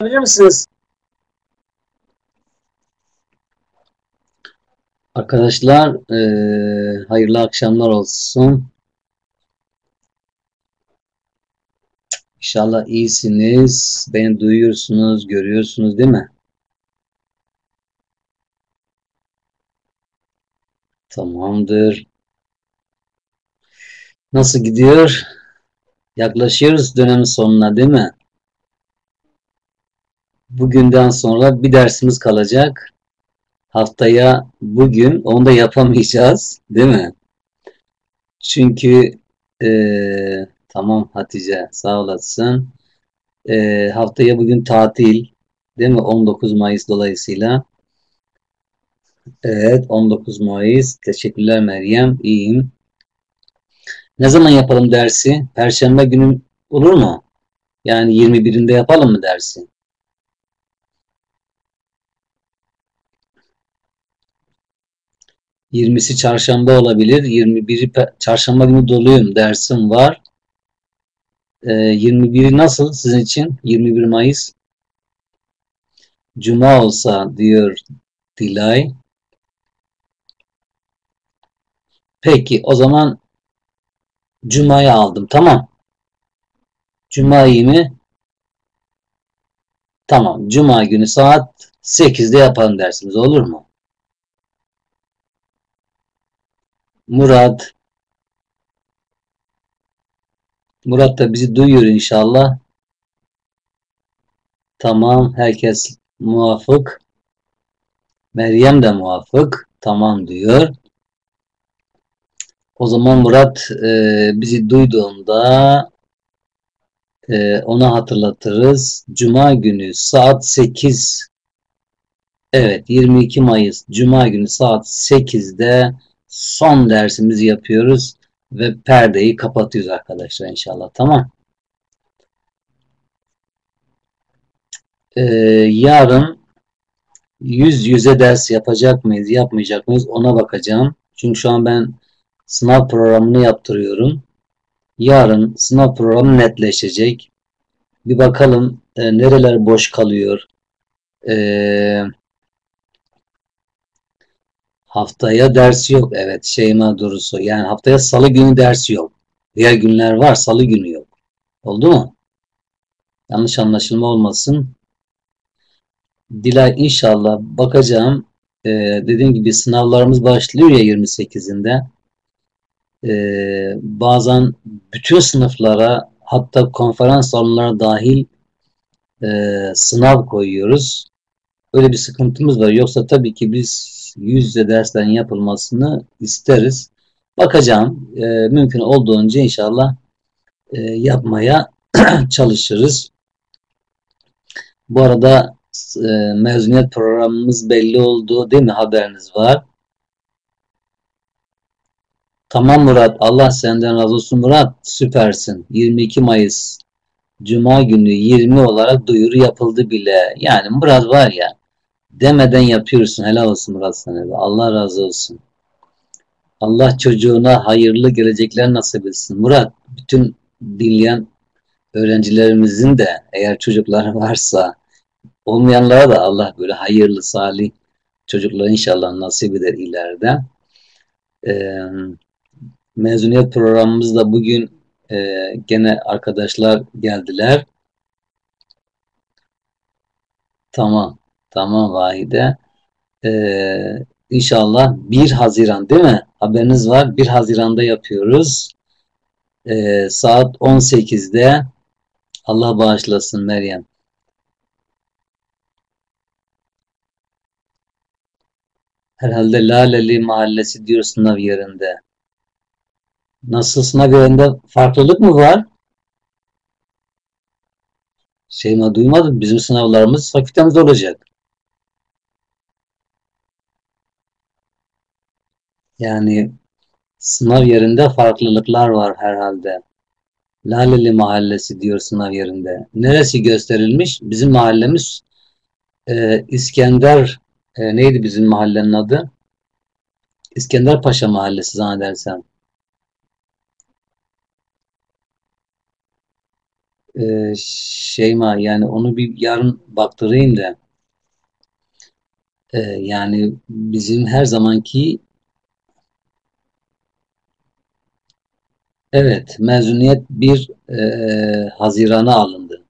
Bilir misiniz? Arkadaşlar eee, hayırlı akşamlar olsun. İnşallah iyisiniz. Beni duyuyorsunuz, görüyorsunuz değil mi? Tamamdır. Nasıl gidiyor? Yaklaşıyoruz dönemin sonuna değil mi? Bugünden sonra bir dersimiz kalacak. Haftaya bugün onu da yapamayacağız, değil mi? Çünkü eee, tamam Hatice sağ olasın. Eee, haftaya bugün tatil, değil mi? 19 Mayıs dolayısıyla. Evet, 19 Mayıs. Teşekkürler Meryem. İyiyim. Ne zaman yapalım dersi? Perşembe günü olur mu? Yani 21'inde yapalım mı dersi? 20'si çarşamba olabilir. 21'i pe- çarşamba günü doluyum. Dersim var. Ee, 21'i nasıl sizin için? 21 Mayıs. Cuma olsa diyor Dilay. Peki o zaman Cuma'yı aldım. Tamam. Cuma iyi mi? Tamam. Cuma günü saat 8'de yapalım dersimiz olur mu? Murat. Murat da bizi duyuyor inşallah. Tamam. Herkes muvafık. Meryem de muvafık. Tamam diyor. O zaman Murat e, bizi duyduğunda e, ona hatırlatırız. Cuma günü saat 8 evet 22 Mayıs Cuma günü saat 8'de son dersimizi yapıyoruz ve perdeyi kapatıyoruz arkadaşlar inşallah. Tamam. E, yarın yüz yüze ders yapacak mıyız, yapmayacak mıyız ona bakacağım. Çünkü şu an ben sınav programını yaptırıyorum. Yarın sınav programı netleşecek. Bir bakalım e, nereler boş kalıyor. E, haftaya ders yok. Evet Şeyma Durusu. Yani haftaya salı günü ders yok. Diğer günler var salı günü yok. Oldu mu? Yanlış anlaşılma olmasın. Dilay inşallah bakacağım. E, dediğim gibi sınavlarımız başlıyor ya 28'inde. Ee, bazen bütün sınıflara hatta konferans salonlara dahil e, sınav koyuyoruz. Öyle bir sıkıntımız var. Yoksa tabii ki biz yüz yüze derslerin yapılmasını isteriz. Bakacağım. E, mümkün olduğunca inşallah e, yapmaya çalışırız. Bu arada e, mezuniyet programımız belli oldu değil mi? Haberiniz var. Tamam Murat. Allah senden razı olsun Murat. Süpersin. 22 Mayıs Cuma günü 20 olarak duyuru yapıldı bile. Yani Murat var ya demeden yapıyorsun. Helal olsun Murat sana. Allah razı olsun. Allah çocuğuna hayırlı gelecekler nasip etsin. Murat bütün dinleyen öğrencilerimizin de eğer çocukları varsa olmayanlara da Allah böyle hayırlı salih çocuklar inşallah nasip eder ileride. Ee, mezuniyet programımızda bugün e, gene arkadaşlar geldiler. Tamam. Tamam Vahide. Ee, inşallah 1 Haziran değil mi? Haberiniz var. 1 Haziran'da yapıyoruz. Ee, saat 18'de Allah bağışlasın Meryem. Herhalde Laleli Mahallesi diyor sınav yerinde. Nasıl sınav yerinde farklılık mı var? Şeyma duymadım. Bizim sınavlarımız fakültemizde olacak. Yani sınav yerinde farklılıklar var herhalde. Laleli Mahallesi diyor sınav yerinde. Neresi gösterilmiş? Bizim mahallemiz e, İskender e, neydi bizim mahallenin adı? İskender Paşa Mahallesi zannedersem. e, Şeyma yani onu bir yarın baktırayım da e, yani bizim her zamanki evet mezuniyet bir e, Haziran'a alındı.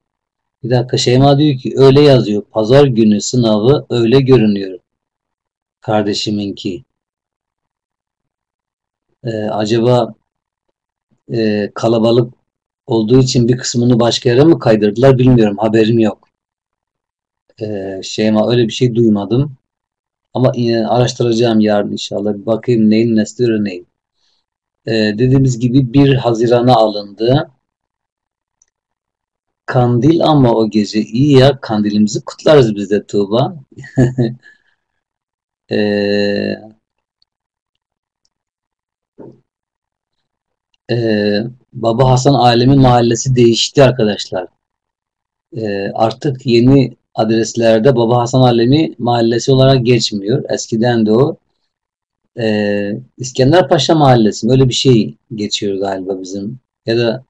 Bir dakika Şeyma diyor ki öyle yazıyor. Pazar günü sınavı öyle görünüyor. Kardeşiminki. E, acaba e, kalabalık olduğu için bir kısmını başka yere mi kaydırdılar bilmiyorum. Haberim yok. E, Şeyma öyle bir şey duymadım. Ama yine araştıracağım yarın inşallah. Bir bakayım neyin nesli öğreneyim. E, dediğimiz gibi 1 Haziran'a alındı. Kandil ama o gece iyi ya kandilimizi kutlarız biz de Tuğba. e, e, Baba Hasan Alemi Mahallesi değişti arkadaşlar. E, artık yeni adreslerde Baba Hasan Alemi Mahallesi olarak geçmiyor. Eskiden de o. E, İskenderpaşa Mahallesi mi? öyle bir şey geçiyor galiba bizim. Ya da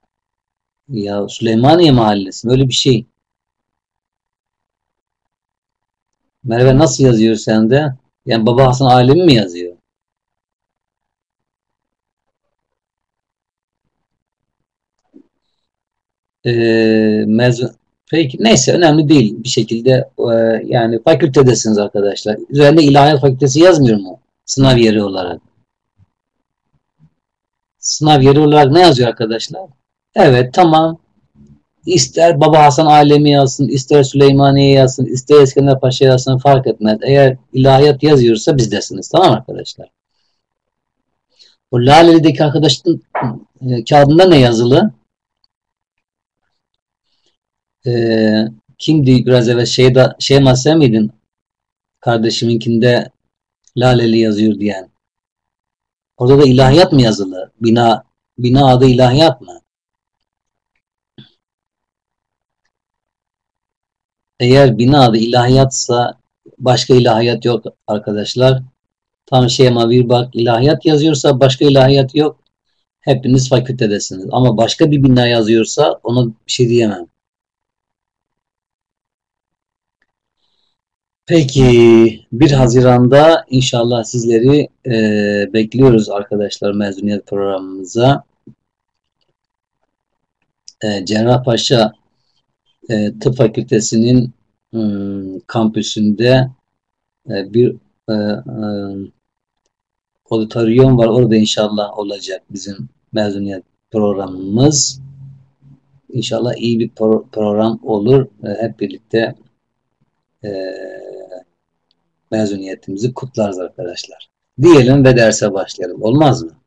ya Süleymaniye Mahallesi mi? öyle bir şey. Merve nasıl yazıyor sende? Yani Baba Hasan Alemi mi yazıyor? e, mezun peki neyse önemli değil bir şekilde e, yani fakültedesiniz arkadaşlar. Üzerinde ilahiyat fakültesi yazmıyor mu? Sınav yeri olarak. Sınav yeri olarak ne yazıyor arkadaşlar? Evet tamam. İster Baba Hasan Alemi yazsın, ister Süleymaniye yazsın, ister İskender Paşa yazsın fark etmez. Eğer ilahiyat yazıyorsa bizdesiniz. Tamam arkadaşlar? O Laleli'deki arkadaşın e, kağıdında ne yazılı? e, kimdi biraz evvel şeyda Şeyma sen miydin? Kardeşiminkinde Laleli yazıyor diyen. Orada da ilahiyat mı yazılı? Bina bina adı ilahiyat mı? Eğer bina adı ilahiyatsa başka ilahiyat yok arkadaşlar. Tam Şeyma bir bak ilahiyat yazıyorsa başka ilahiyat yok. Hepiniz fakültedesiniz. Ama başka bir bina yazıyorsa ona bir şey diyemem. Peki 1 Haziran'da inşallah sizleri e, bekliyoruz arkadaşlar mezuniyet programımıza. E, Cerrahpaşa e, Tıp Fakültesi'nin e, kampüsünde e, bir e, e, auditorium var. Orada inşallah olacak bizim mezuniyet programımız. İnşallah iyi bir pro program olur. E, hep birlikte e, mezuniyetimizi kutlarız arkadaşlar. Diyelim ve derse başlayalım. Olmaz mı?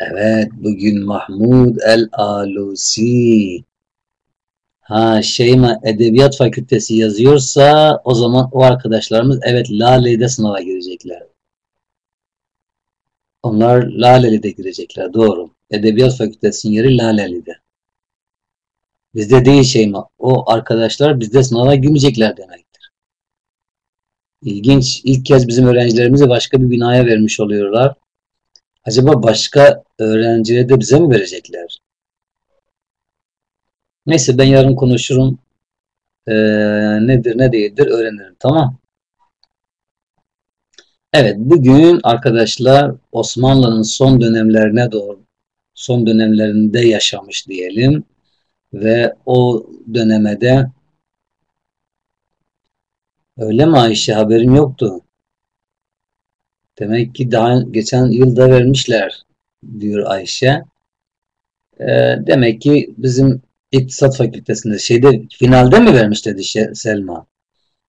Evet, bugün Mahmud el-Alusi. Ha, Şeyma Edebiyat Fakültesi yazıyorsa o zaman o arkadaşlarımız evet Lale'de sınava girecekler. Onlar Laleli'de girecekler. Doğru. Edebiyat Fakültesi'nin yeri Laleli'de. Bizde değil şey mi? O arkadaşlar bizde sınava girmeyecekler demektir. İlginç. İlk kez bizim öğrencilerimizi başka bir binaya vermiş oluyorlar. Acaba başka öğrencileri de bize mi verecekler? Neyse ben yarın konuşurum. Ee, nedir ne değildir öğrenirim. Tamam. Evet bugün arkadaşlar Osmanlı'nın son dönemlerine doğru son dönemlerinde yaşamış diyelim ve o dönemede öyle mi Ayşe haberim yoktu. Demek ki daha geçen yılda vermişler diyor Ayşe. E, demek ki bizim İktisat Fakültesinde şeyde finalde mi vermiş dedi Selma.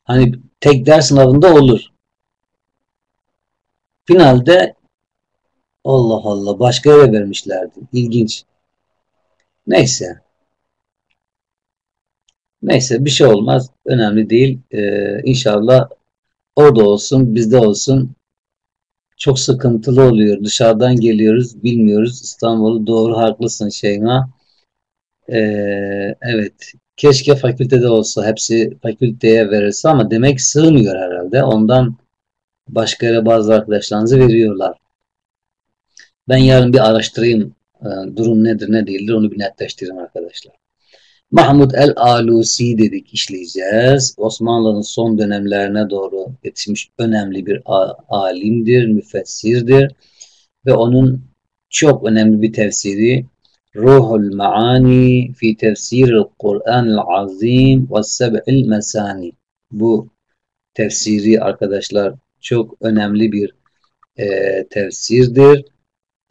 Hani tek ders sınavında olur. Finalde Allah Allah başka yere vermişlerdi. İlginç. Neyse. Neyse bir şey olmaz. Önemli değil. Ee, inşallah orada olsun, bizde olsun. Çok sıkıntılı oluyor. Dışarıdan geliyoruz, bilmiyoruz. İstanbul'u doğru haklısın Şeyma. Ee, evet. Keşke fakültede olsa. Hepsi fakülteye verirse ama demek sığmıyor herhalde. Ondan başka yere bazı arkadaşlarınızı veriyorlar. Ben yarın bir araştırayım e, durum nedir ne değildir onu bir netleştirin arkadaşlar. Mahmud el-Alusi dedik işleyeceğiz. Osmanlı'nın son dönemlerine doğru yetişmiş önemli bir alimdir, müfessirdir. Ve onun çok önemli bir tefsiri Ruhul Maani fi tefsiril Kur'an'l Azim ve seb'il mesani. Bu tefsiri arkadaşlar çok önemli bir e, tefsirdir.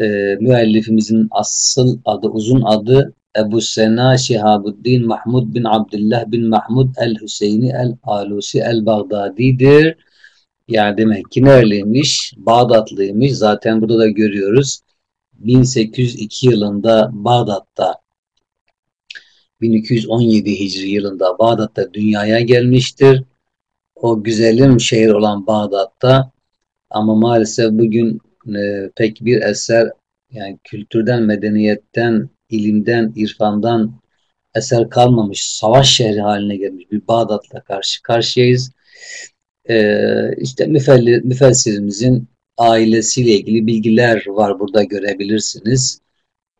E, müellifimizin asıl adı, uzun adı Ebu Sena Şihabuddin Mahmud bin Abdullah bin Mahmud el-Hüseyni el-Alusi el-Bagdadi'dir. Yani demek ki nereliymiş? Bağdatlıymış. Zaten burada da görüyoruz. 1802 yılında Bağdat'ta 1217 Hicri yılında Bağdat'ta dünyaya gelmiştir. O güzelim şehir olan Bağdat'ta ama maalesef bugün e, pek bir eser yani kültürden, medeniyetten, ilimden, irfandan eser kalmamış, savaş şehri haline gelmiş bir Bağdat'la karşı karşıyayız. Ee, işte müfessirimizin ailesiyle ilgili bilgiler var burada görebilirsiniz.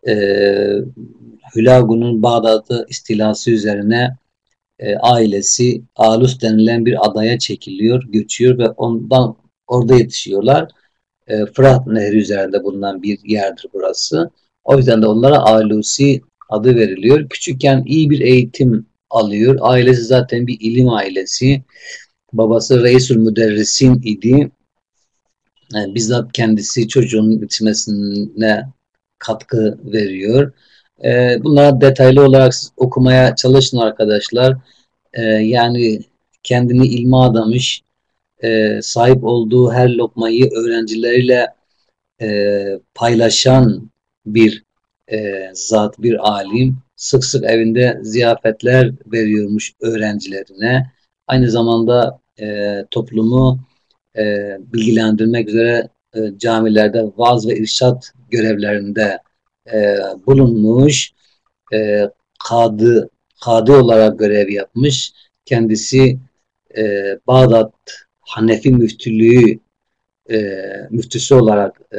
Ee, Hülagu'nun Bağdat'ı istilası üzerine e, ailesi Alus denilen bir adaya çekiliyor, göçüyor ve ondan orada yetişiyorlar. E, Fırat Nehri üzerinde bulunan bir yerdir burası. O yüzden de onlara Alusi adı veriliyor. Küçükken iyi bir eğitim alıyor. Ailesi zaten bir ilim ailesi. Babası Reisül Müderrisin idi. Yani bizzat kendisi çocuğun yetişmesine katkı veriyor. E, bunlara detaylı olarak okumaya çalışın arkadaşlar. E, yani kendini ilme adamış, e, sahip olduğu her lokmayı öğrencileriyle e, paylaşan bir e, zat, bir alim. Sık sık evinde ziyafetler veriyormuş öğrencilerine. Aynı zamanda e, toplumu e, bilgilendirmek üzere e, camilerde vaaz ve irşat görevlerinde e, bulunmuş. E, kadı, kadı olarak görev yapmış. Kendisi e, Bağdat Hanefi müftülüğü e, müftüsü olarak e,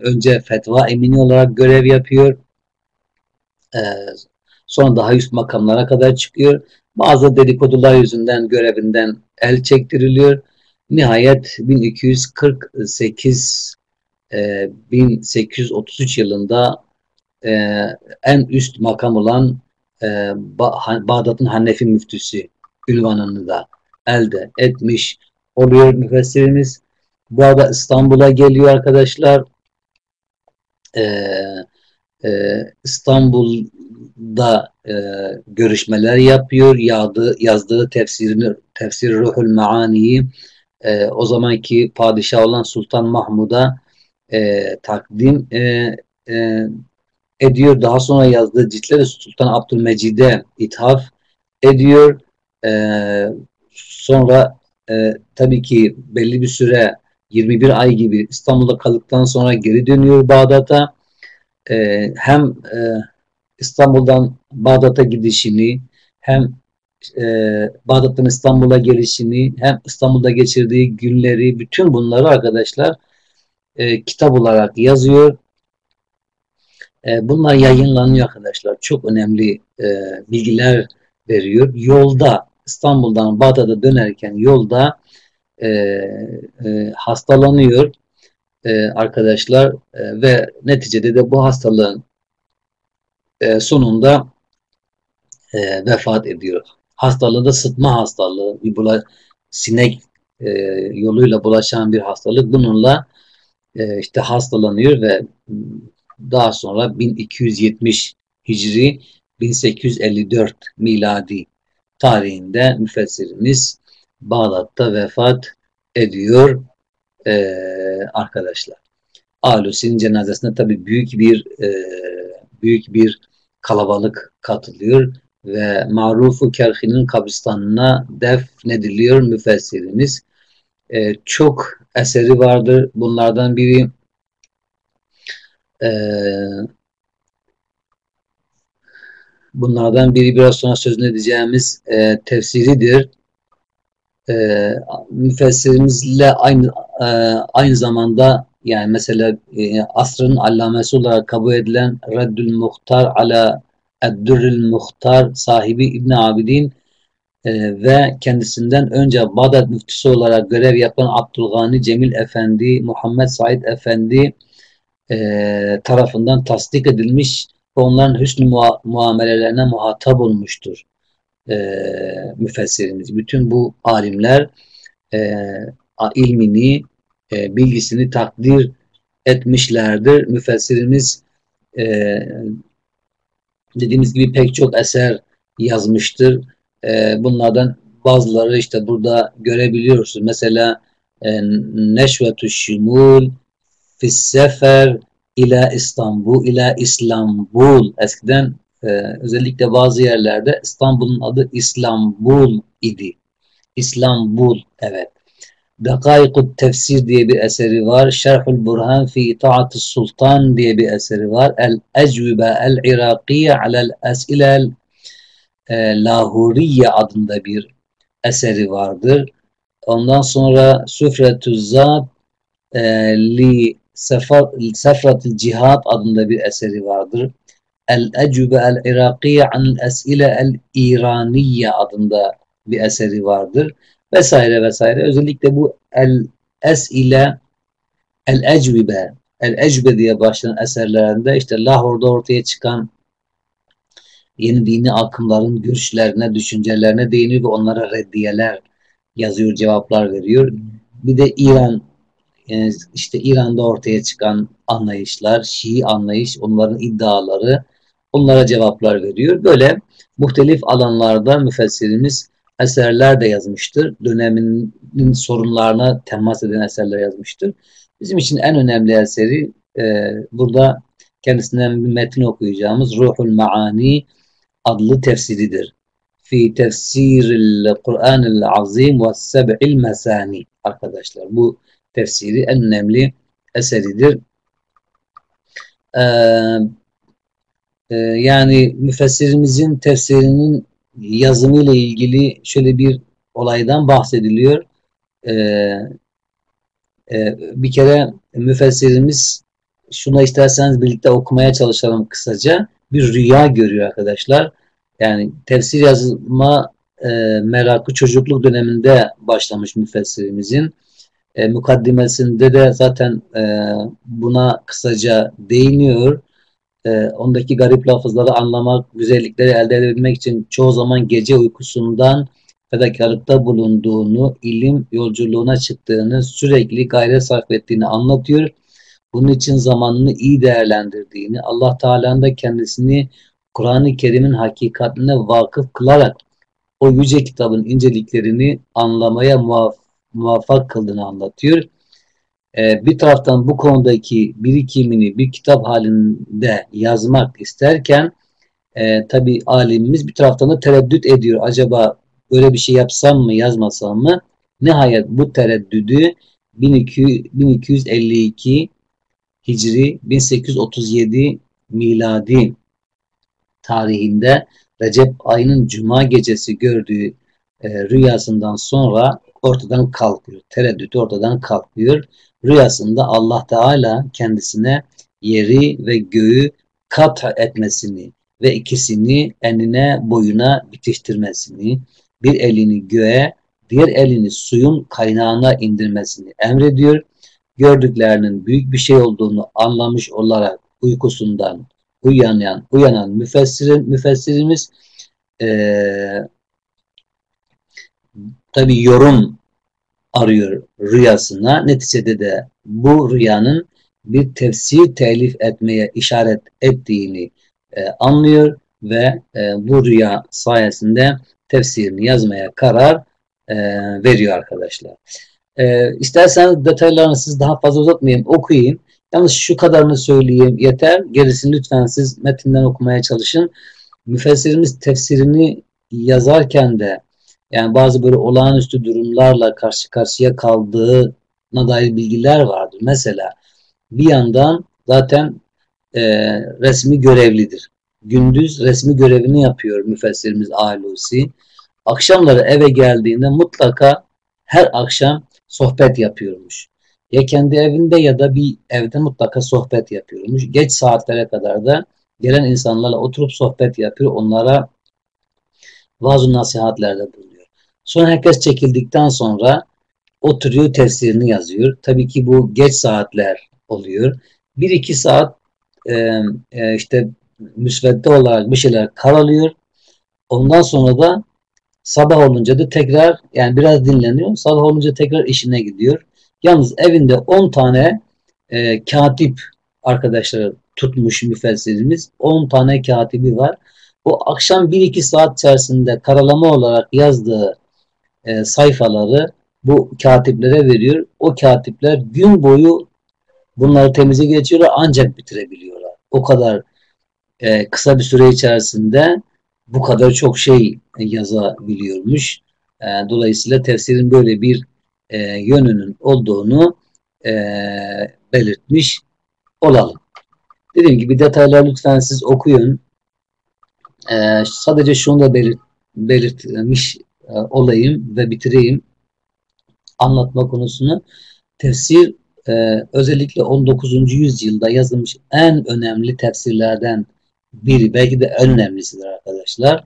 önce fetva emini olarak görev yapıyor. E, sonra daha üst makamlara kadar çıkıyor. Bazı dedikodular yüzünden görevinden el çektiriliyor. Nihayet 1248 e, 1833 yılında e, en üst makam olan e, Bağdat'ın Hanefi müftüsü ünvanını da elde etmiş oluyor müfessirimiz. Bu arada İstanbul'a geliyor arkadaşlar. Ee, e, İstanbul'da e, görüşmeler yapıyor. Yağdı, yazdığı tefsirini, tefsir Ruhul Maani'yi e, o zamanki padişah olan Sultan Mahmud'a e, takdim e, e, ediyor. Daha sonra yazdığı ciltleri Sultan Abdülmecid'e ithaf ediyor. E, sonra e, tabii ki belli bir süre 21 ay gibi İstanbul'da kaldıktan sonra geri dönüyor Bağdat'a. E, hem e, İstanbul'dan Bağdat'a gidişini hem e, Bağdat'tan İstanbul'a gelişini hem İstanbul'da geçirdiği günleri bütün bunları arkadaşlar e, kitap olarak yazıyor. E, bunlar yayınlanıyor arkadaşlar. Çok önemli e, bilgiler veriyor. Yolda İstanbul'dan Bağdat'a dönerken yolda e, e, hastalanıyor e, arkadaşlar e, ve neticede de bu hastalığın e, sonunda e, vefat ediyor. Hastalığı da sıtma hastalığı, bir bula, sinek e, yoluyla bulaşan bir hastalık. Bununla e, işte hastalanıyor ve daha sonra 1270 Hicri 1854 miladi tarihinde müfessirimiz Bağdat'ta vefat ediyor e, arkadaşlar. Alusi'nin cenazesine tabi büyük bir e, büyük bir kalabalık katılıyor ve Marufu Kerhi'nin kabristanına defnediliyor müfessirimiz. E, çok eseri vardır. Bunlardan biri e, bunlardan biri biraz sonra sözünü edeceğimiz e, tefsiridir e, müfessirimizle aynı e, aynı zamanda yani mesela e, asrın allamesi olarak kabul edilen Reddül Muhtar ala Eddürül Muhtar sahibi İbn Abidin e, ve kendisinden önce Bağdat müftüsü olarak görev yapan Abdülgani Cemil Efendi, Muhammed Said Efendi e, tarafından tasdik edilmiş ve onların hüsnü mua muamelelerine muhatap olmuştur e, müfessirimiz. Bütün bu alimler e, ilmini, e, bilgisini takdir etmişlerdir. Müfessirimiz e, dediğimiz gibi pek çok eser yazmıştır. E, bunlardan bazıları işte burada görebiliyorsunuz. Mesela e, Neşvetü Şimul Fissefer ila İstanbul ila İstanbul eskiden e, özellikle bazı yerlerde İstanbul'un adı İstanbul idi. İstanbul evet. Dakaikut Tefsir diye bir eseri var. Şerhul Burhan fi İtaatü Sultan diye bir eseri var. El Ecvibe El Irakiye alel Es'ilel e, Lahuriye adında bir eseri vardır. Ondan sonra Süfretü Zat e, li Sefratil Cihad adında bir eseri vardır. El Ecube El Irakiye Anil Es'ile El İraniye adında bir eseri vardır. Vesaire vesaire. Özellikle bu El Es'ile El Ecvibe El Ecbe diye başlayan eserlerinde işte Lahor'da ortaya çıkan yeni dini akımların görüşlerine, düşüncelerine değiniyor ve onlara reddiyeler yazıyor, cevaplar veriyor. Bir de İran yani işte İran'da ortaya çıkan anlayışlar, Şii anlayış, onların iddiaları onlara cevaplar veriyor. Böyle muhtelif alanlarda müfessirimiz eserler de yazmıştır. Döneminin sorunlarına temas eden eserler yazmıştır. Bizim için en önemli eseri e, burada kendisinden bir metin okuyacağımız Ruhul Maani adlı tefsiridir. Fi tefsiril Kur'anil Azim ve seb'il mesani arkadaşlar. Bu tefsiri en önemli eseridir. Ee, e, yani müfessirimizin tefsirinin yazımıyla ilgili şöyle bir olaydan bahsediliyor. Ee, e, bir kere müfessirimiz şuna isterseniz birlikte okumaya çalışalım kısaca. Bir rüya görüyor arkadaşlar. Yani tefsir yazma e, merakı çocukluk döneminde başlamış müfessirimizin. E, mukaddimesinde de zaten e, buna kısaca değiniyor. E, ondaki garip lafızları anlamak, güzellikleri elde edebilmek için çoğu zaman gece uykusundan fedakarlıkta bulunduğunu, ilim yolculuğuna çıktığını, sürekli gayret sarf ettiğini anlatıyor. Bunun için zamanını iyi değerlendirdiğini, Allah Teala'nın da kendisini Kur'an-ı Kerim'in hakikatine vakıf kılarak o yüce kitabın inceliklerini anlamaya muvaffak kıldığını anlatıyor. Ee, bir taraftan bu konudaki birikimini bir kitap halinde yazmak isterken e, tabi alimimiz bir taraftan da tereddüt ediyor. Acaba böyle bir şey yapsam mı yazmasam mı? Nihayet bu tereddüdü 1252 Hicri 1837 miladi tarihinde Recep ayının cuma gecesi gördüğü e, rüyasından sonra ortadan kalkıyor. Tereddüt ortadan kalkıyor. Rüyasında Allah Teala kendisine yeri ve göğü kat etmesini ve ikisini enine boyuna bitiştirmesini, bir elini göğe, diğer elini suyun kaynağına indirmesini emrediyor. Gördüklerinin büyük bir şey olduğunu anlamış olarak uykusundan uyanan, uyanan müfessirin, müfessirimiz ee, tabi yorum arıyor rüyasına. Neticede de bu rüyanın bir tefsir telif etmeye işaret ettiğini e, anlıyor ve e, bu rüya sayesinde tefsirini yazmaya karar e, veriyor arkadaşlar. E, isterseniz detaylarını siz daha fazla uzatmayayım, okuyayım. Yalnız şu kadarını söyleyeyim yeter. Gerisini lütfen siz metinden okumaya çalışın. Müfessirimiz tefsirini yazarken de yani bazı böyle olağanüstü durumlarla karşı karşıya kaldığına dair bilgiler vardır. Mesela bir yandan zaten e, resmi görevlidir. Gündüz resmi görevini yapıyor müfessirimiz Alusi. Akşamları eve geldiğinde mutlaka her akşam sohbet yapıyormuş. ya kendi evinde ya da bir evde mutlaka sohbet yapıyormuş. Geç saatlere kadar da gelen insanlarla oturup sohbet yapıyor. Onlara vaaz nasihatlerde bulunuyor. Sonra herkes çekildikten sonra oturuyor tefsirini yazıyor. Tabii ki bu geç saatler oluyor. Bir iki saat e, e, işte müsvedde olarak bir şeyler karalıyor. Ondan sonra da sabah olunca da tekrar yani biraz dinleniyor. Sabah olunca tekrar işine gidiyor. Yalnız evinde 10 tane e, katip arkadaşları tutmuş müfessirimiz. 10 tane katibi var. O akşam 1-2 saat içerisinde karalama olarak yazdığı e, sayfaları bu katiplere veriyor. O katipler gün boyu bunları temize geçiyorlar ancak bitirebiliyorlar. O kadar e, kısa bir süre içerisinde bu kadar çok şey yazabiliyormuş. E, dolayısıyla tefsirin böyle bir e, yönünün olduğunu e, belirtmiş olalım. Dediğim gibi detaylar lütfen siz okuyun. E, sadece şunu da belirt, belirtmiş e, olayım ve bitireyim anlatma konusunu. Tefsir e, özellikle 19. yüzyılda yazılmış en önemli tefsirlerden biri. Belki de en önemlisidir arkadaşlar.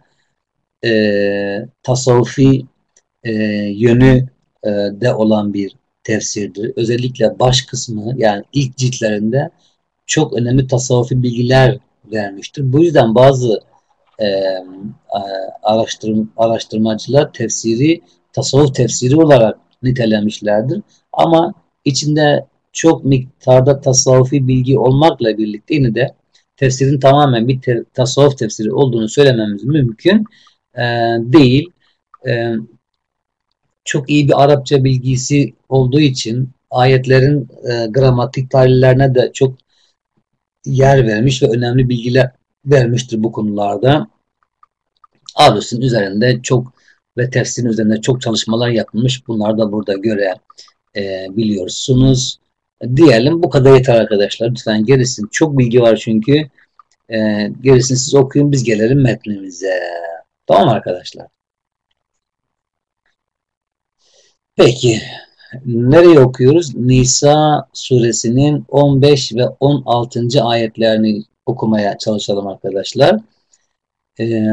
E, tasavvufi e, yönü e, de olan bir tefsirdir. Özellikle baş kısmı yani ilk ciltlerinde çok önemli tasavvufi bilgiler vermiştir. Bu yüzden bazı e, araştırm, araştırmacılar tefsiri tasavvuf tefsiri olarak nitelemişlerdir. Ama içinde çok miktarda tasavvufi bilgi olmakla birlikte yine de tefsirin tamamen bir te tasavvuf tefsiri olduğunu söylememiz mümkün e, değil. E, çok iyi bir Arapça bilgisi olduğu için ayetlerin e, gramatik tahlillerine de çok yer vermiş ve önemli bilgiler vermiştir bu konularda. Alus'un üzerinde çok ve tefsirin üzerinde çok çalışmalar yapılmış. Bunlar da burada göre e, biliyorsunuz. Diyelim bu kadar yeter arkadaşlar. Lütfen gerisin. Çok bilgi var çünkü. E, gerisini siz okuyun biz gelelim metnimize. Tamam arkadaşlar. Peki. Nereye okuyoruz? Nisa suresinin 15 ve 16. ayetlerini okumaya çalışalım arkadaşlar. Ee,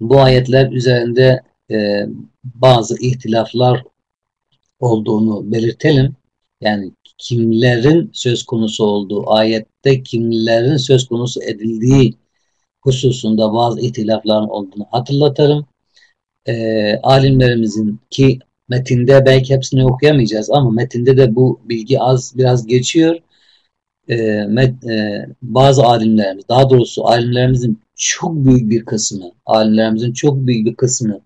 bu ayetler üzerinde e, bazı ihtilaflar olduğunu belirtelim. Yani kimlerin söz konusu olduğu ayette kimlerin söz konusu edildiği hususunda bazı ihtilafların olduğunu hatırlatırım. E, alimlerimizin ki metinde belki hepsini okuyamayacağız ama metinde de bu bilgi az biraz geçiyor. E, met, e, bazı alimlerimiz daha doğrusu alimlerimizin çok büyük bir kısmı alimlerimizin çok büyük bir kısmı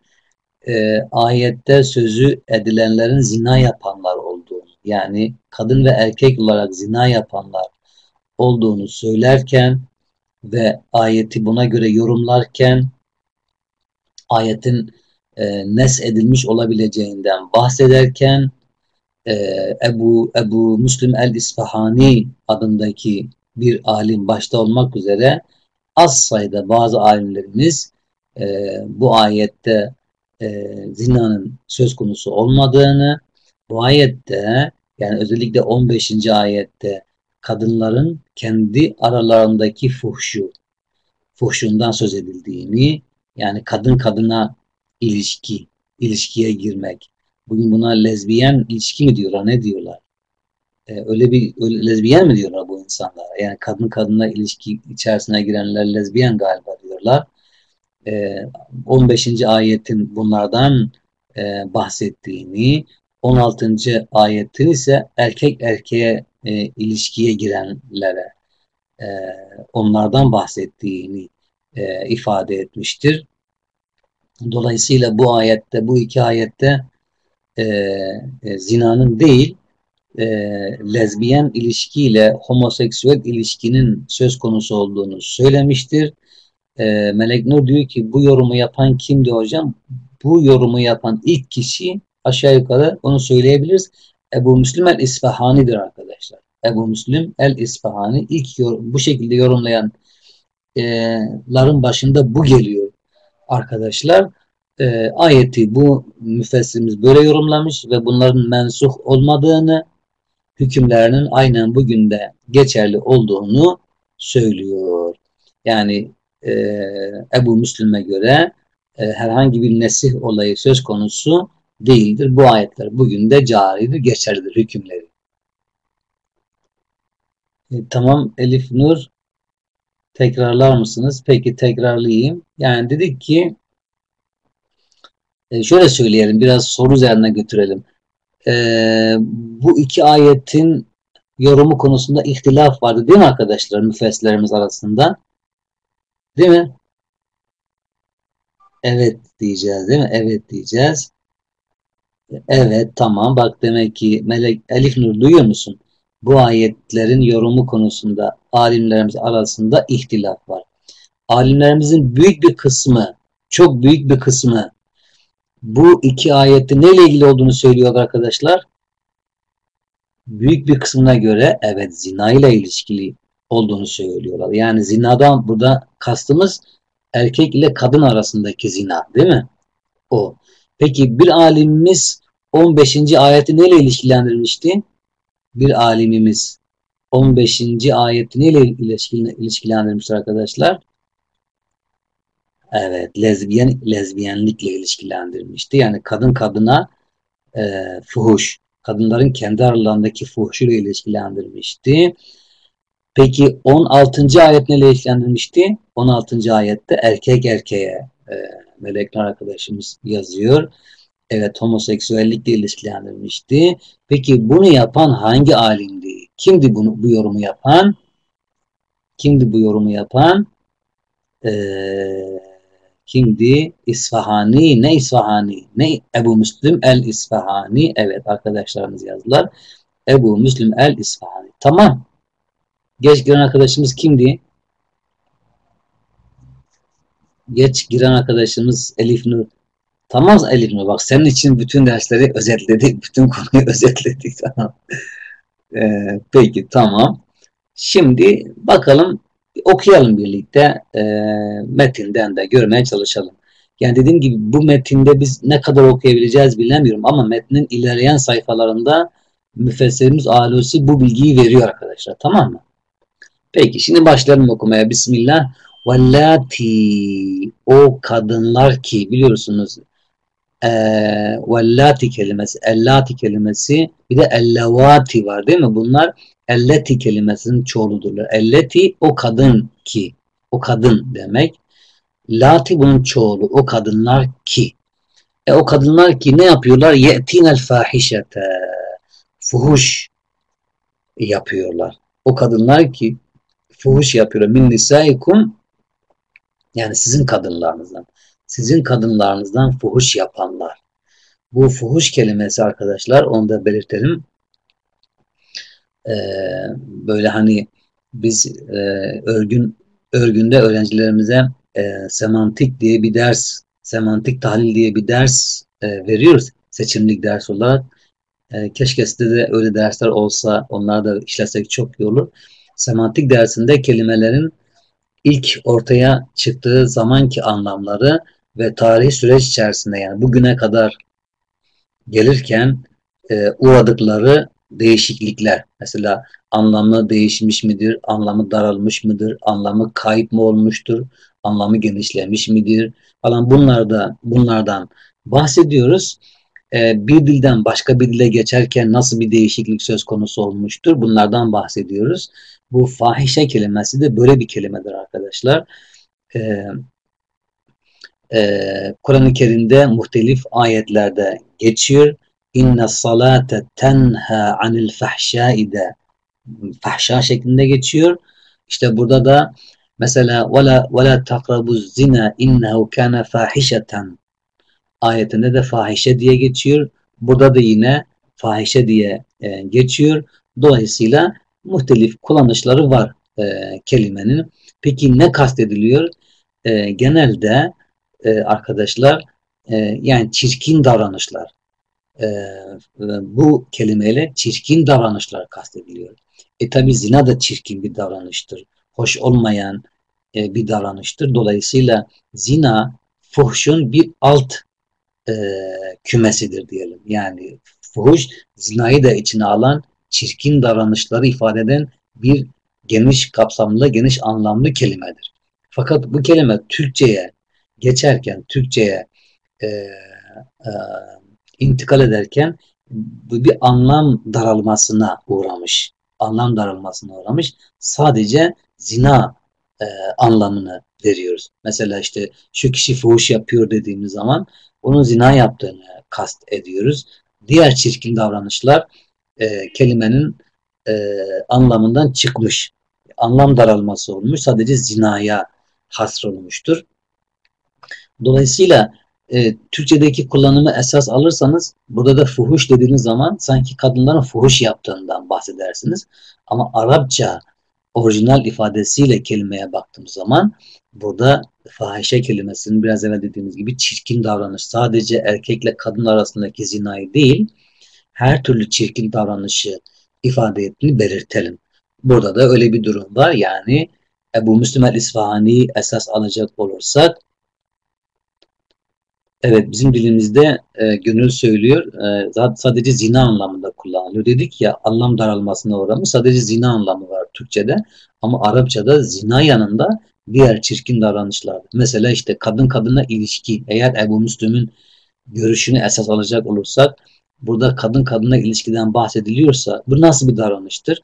e, ayette sözü edilenlerin zina yapanlar olduğunu yani kadın ve erkek olarak zina yapanlar olduğunu söylerken ve ayeti buna göre yorumlarken ayetin e, nes edilmiş olabileceğinden bahsederken e, Ebu Ebu Müslim el-İsfahani adındaki bir alim başta olmak üzere az sayıda bazı alimlerimiz e, bu ayette e, zinanın söz konusu olmadığını, bu ayette yani özellikle 15. ayette kadınların kendi aralarındaki fuhşu, fuhşundan söz edildiğini, yani kadın kadına ilişki, ilişkiye girmek. Bugün buna lezbiyen ilişki mi diyorlar, ne diyorlar? Ee, öyle bir öyle, lezbiyen mi diyorlar bu insanlara? Yani kadın kadına ilişki içerisine girenler lezbiyen galiba diyorlar. Ee, 15. ayetin bunlardan e, bahsettiğini, 16. ayetin ise erkek erkeğe e, ilişkiye girenlere e, onlardan bahsettiğini e, ifade etmiştir. Dolayısıyla bu ayette, bu iki ayette e, e, zinanın değil, e, lezbiyen ilişkiyle homoseksüel ilişkinin söz konusu olduğunu söylemiştir. E, Melek Nur diyor ki bu yorumu yapan kimdi hocam? Bu yorumu yapan ilk kişi aşağı yukarı onu söyleyebiliriz. Ebu Müslim el-İsfahani'dir arkadaşlar. Ebu Müslim el-İsfahani ilk bu şekilde yorumlayanların başında bu geliyor arkadaşlar. E, ayeti bu müfessirimiz böyle yorumlamış ve bunların mensuh olmadığını, hükümlerinin aynen bugün de geçerli olduğunu söylüyor. Yani e, Ebu Müslim'e göre e, herhangi bir nesih olayı söz konusu değildir. Bu ayetler bugün de caridir, geçerlidir hükümleri. E, tamam Elif Nur tekrarlar mısınız? Peki tekrarlayayım. Yani dedik ki e, şöyle söyleyelim biraz soru üzerine götürelim. E, bu iki ayetin yorumu konusunda ihtilaf vardı değil mi arkadaşlar müfessirlerimiz arasında? Değil mi? Evet diyeceğiz değil mi? Evet diyeceğiz. Evet tamam bak demek ki Melek Elif Nur duyuyor musun? Bu ayetlerin yorumu konusunda alimlerimiz arasında ihtilaf var. Alimlerimizin büyük bir kısmı, çok büyük bir kısmı bu iki ayette neyle ilgili olduğunu söylüyor arkadaşlar. Büyük bir kısmına göre evet zina ile ilişkili olduğunu söylüyorlar. Yani zinadan burada kastımız erkek ile kadın arasındaki zina değil mi? O. Peki bir alimimiz 15. ayeti neyle ilişkilendirmişti? Bir alimimiz 15. ayeti neyle ilişkilendirmiştir arkadaşlar? Evet, lezbiyen lezbiyenlikle ilişkilendirmişti. Yani kadın kadına e, fuhuş, kadınların kendi aralarındaki fuhuşuyla ilişkilendirmişti. Peki 16. ayet neyle ilişkilendirmişti? 16. ayette erkek erkeğe e, melekler arkadaşımız yazıyor. Evet homoseksüellikle ilişkilendirmişti. Peki bunu yapan hangi alimdi? Kimdi bunu bu yorumu yapan? Kimdi bu yorumu yapan? Ee, kimdi? İsfahani. Ne İsfahani? Ne Ebu Müslim el İsfahani? Evet arkadaşlarımız yazdılar. Ebu Müslim el İsfahani. Tamam. Geç giren arkadaşımız kimdi? Geç giren arkadaşımız Elif Nur. Tamam Elif Nur bak senin için bütün dersleri özetledik. Bütün konuyu özetledik. Tamam. Ee, peki tamam. Şimdi bakalım okuyalım birlikte e, metinden de görmeye çalışalım. Yani dediğim gibi bu metinde biz ne kadar okuyabileceğiz bilemiyorum ama metnin ilerleyen sayfalarında müfessirimiz Alusi bu bilgiyi veriyor arkadaşlar. Tamam mı? Peki şimdi başlayalım okumaya. Bismillah. Vellati o kadınlar ki biliyorsunuz e, vellati kelimesi, ellati kelimesi bir de ellavati var değil mi? Bunlar elleti kelimesinin çoğuludurlar. Elleti o kadın ki, o kadın demek. Lati bunun çoğulu, o kadınlar ki. E, o kadınlar ki ne yapıyorlar? Ye'tinel fahişete. Fuhuş yapıyorlar. O kadınlar ki fuhuş yapıyorlar. Min nisaikum yani sizin kadınlarınızdan. Sizin kadınlarınızdan fuhuş yapanlar. Bu fuhuş kelimesi arkadaşlar onu da belirtelim. Ee, böyle hani biz e, örgün örgünde öğrencilerimize e, semantik diye bir ders, semantik tahlil diye bir ders e, veriyoruz. Seçimlik ders olarak. E, keşke sizde de öyle dersler olsa, onlar da işlesek çok iyi olur. Semantik dersinde kelimelerin ilk ortaya çıktığı zamanki anlamları ve tarihi süreç içerisinde yani bugüne kadar gelirken e, uğradıkları değişiklikler. Mesela anlamı değişmiş midir, anlamı daralmış mıdır, anlamı kayıp mı olmuştur, anlamı genişlemiş midir falan bunlarda bunlardan bahsediyoruz. Ee, bir dilden başka bir dile geçerken nasıl bir değişiklik söz konusu olmuştur bunlardan bahsediyoruz. Bu fahişe kelimesi de böyle bir kelimedir arkadaşlar. Ee, e, Kur'an-ı Kerim'de muhtelif ayetlerde geçiyor. İnne salate tenha anil fahşai de fahşa şeklinde geçiyor. İşte burada da mesela vela vela takrabu zina innehu kana fahişeten ayetinde de fahişe diye geçiyor. Burada da yine fahişe diye e, geçiyor. Dolayısıyla muhtelif kullanışları var e, kelimenin. Peki ne kastediliyor? E, genelde e, arkadaşlar e, yani çirkin davranışlar. E, bu kelimeyle çirkin davranışlar kastediliyor. E tabi zina da çirkin bir davranıştır. Hoş olmayan e, bir davranıştır. Dolayısıyla zina fuhşun bir alt e, kümesidir diyelim. Yani fuhuş zinayı da içine alan çirkin davranışları ifade eden bir geniş kapsamlı, geniş anlamlı kelimedir. Fakat bu kelime Türkçe'ye geçerken, Türkçe'ye e, e, intikal ederken bir anlam daralmasına uğramış. Anlam daralmasına uğramış. Sadece zina e, anlamını veriyoruz. Mesela işte şu kişi fuhuş yapıyor dediğimiz zaman onun zina yaptığını kast ediyoruz. Diğer çirkin davranışlar e, kelimenin e, anlamından çıkmış. Anlam daralması olmuş. Sadece zinaya hasrolmuştur. Dolayısıyla e, Türkçedeki kullanımı esas alırsanız burada da fuhuş dediğiniz zaman sanki kadınların fuhuş yaptığından bahsedersiniz. Ama Arapça orijinal ifadesiyle kelimeye baktığım zaman burada fahişe kelimesinin biraz evvel dediğimiz gibi çirkin davranış sadece erkekle kadın arasındaki zinayı değil her türlü çirkin davranışı ifade ettiğini belirtelim. Burada da öyle bir durum var. Yani Ebu Müslüm el-İsfahani esas alacak olursak Evet bizim dilimizde e, gönül söylüyor. E, sadece zina anlamında kullanılıyor. Dedik ya anlam daralmasına uğramış. Sadece zina anlamı var Türkçe'de. Ama Arapçada zina yanında diğer çirkin davranışlar. Mesela işte kadın kadına ilişki. Eğer Ebu Müslüm'ün görüşünü esas alacak olursak burada kadın kadına ilişkiden bahsediliyorsa bu nasıl bir davranıştır?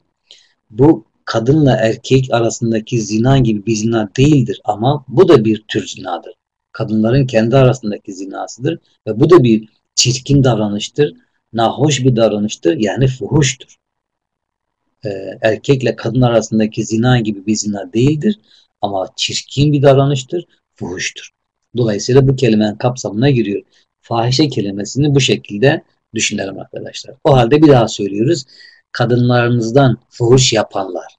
Bu kadınla erkek arasındaki zina gibi bir zina değildir ama bu da bir tür zinadır kadınların kendi arasındaki zinasıdır ve bu da bir çirkin davranıştır, nahoş bir davranıştır yani fuhuştur. Ee, erkekle kadın arasındaki zina gibi bir zina değildir ama çirkin bir davranıştır, fuhuştur. Dolayısıyla bu kelimenin kapsamına giriyor. Fahişe kelimesini bu şekilde düşünelim arkadaşlar. O halde bir daha söylüyoruz. Kadınlarınızdan fuhuş yapanlar,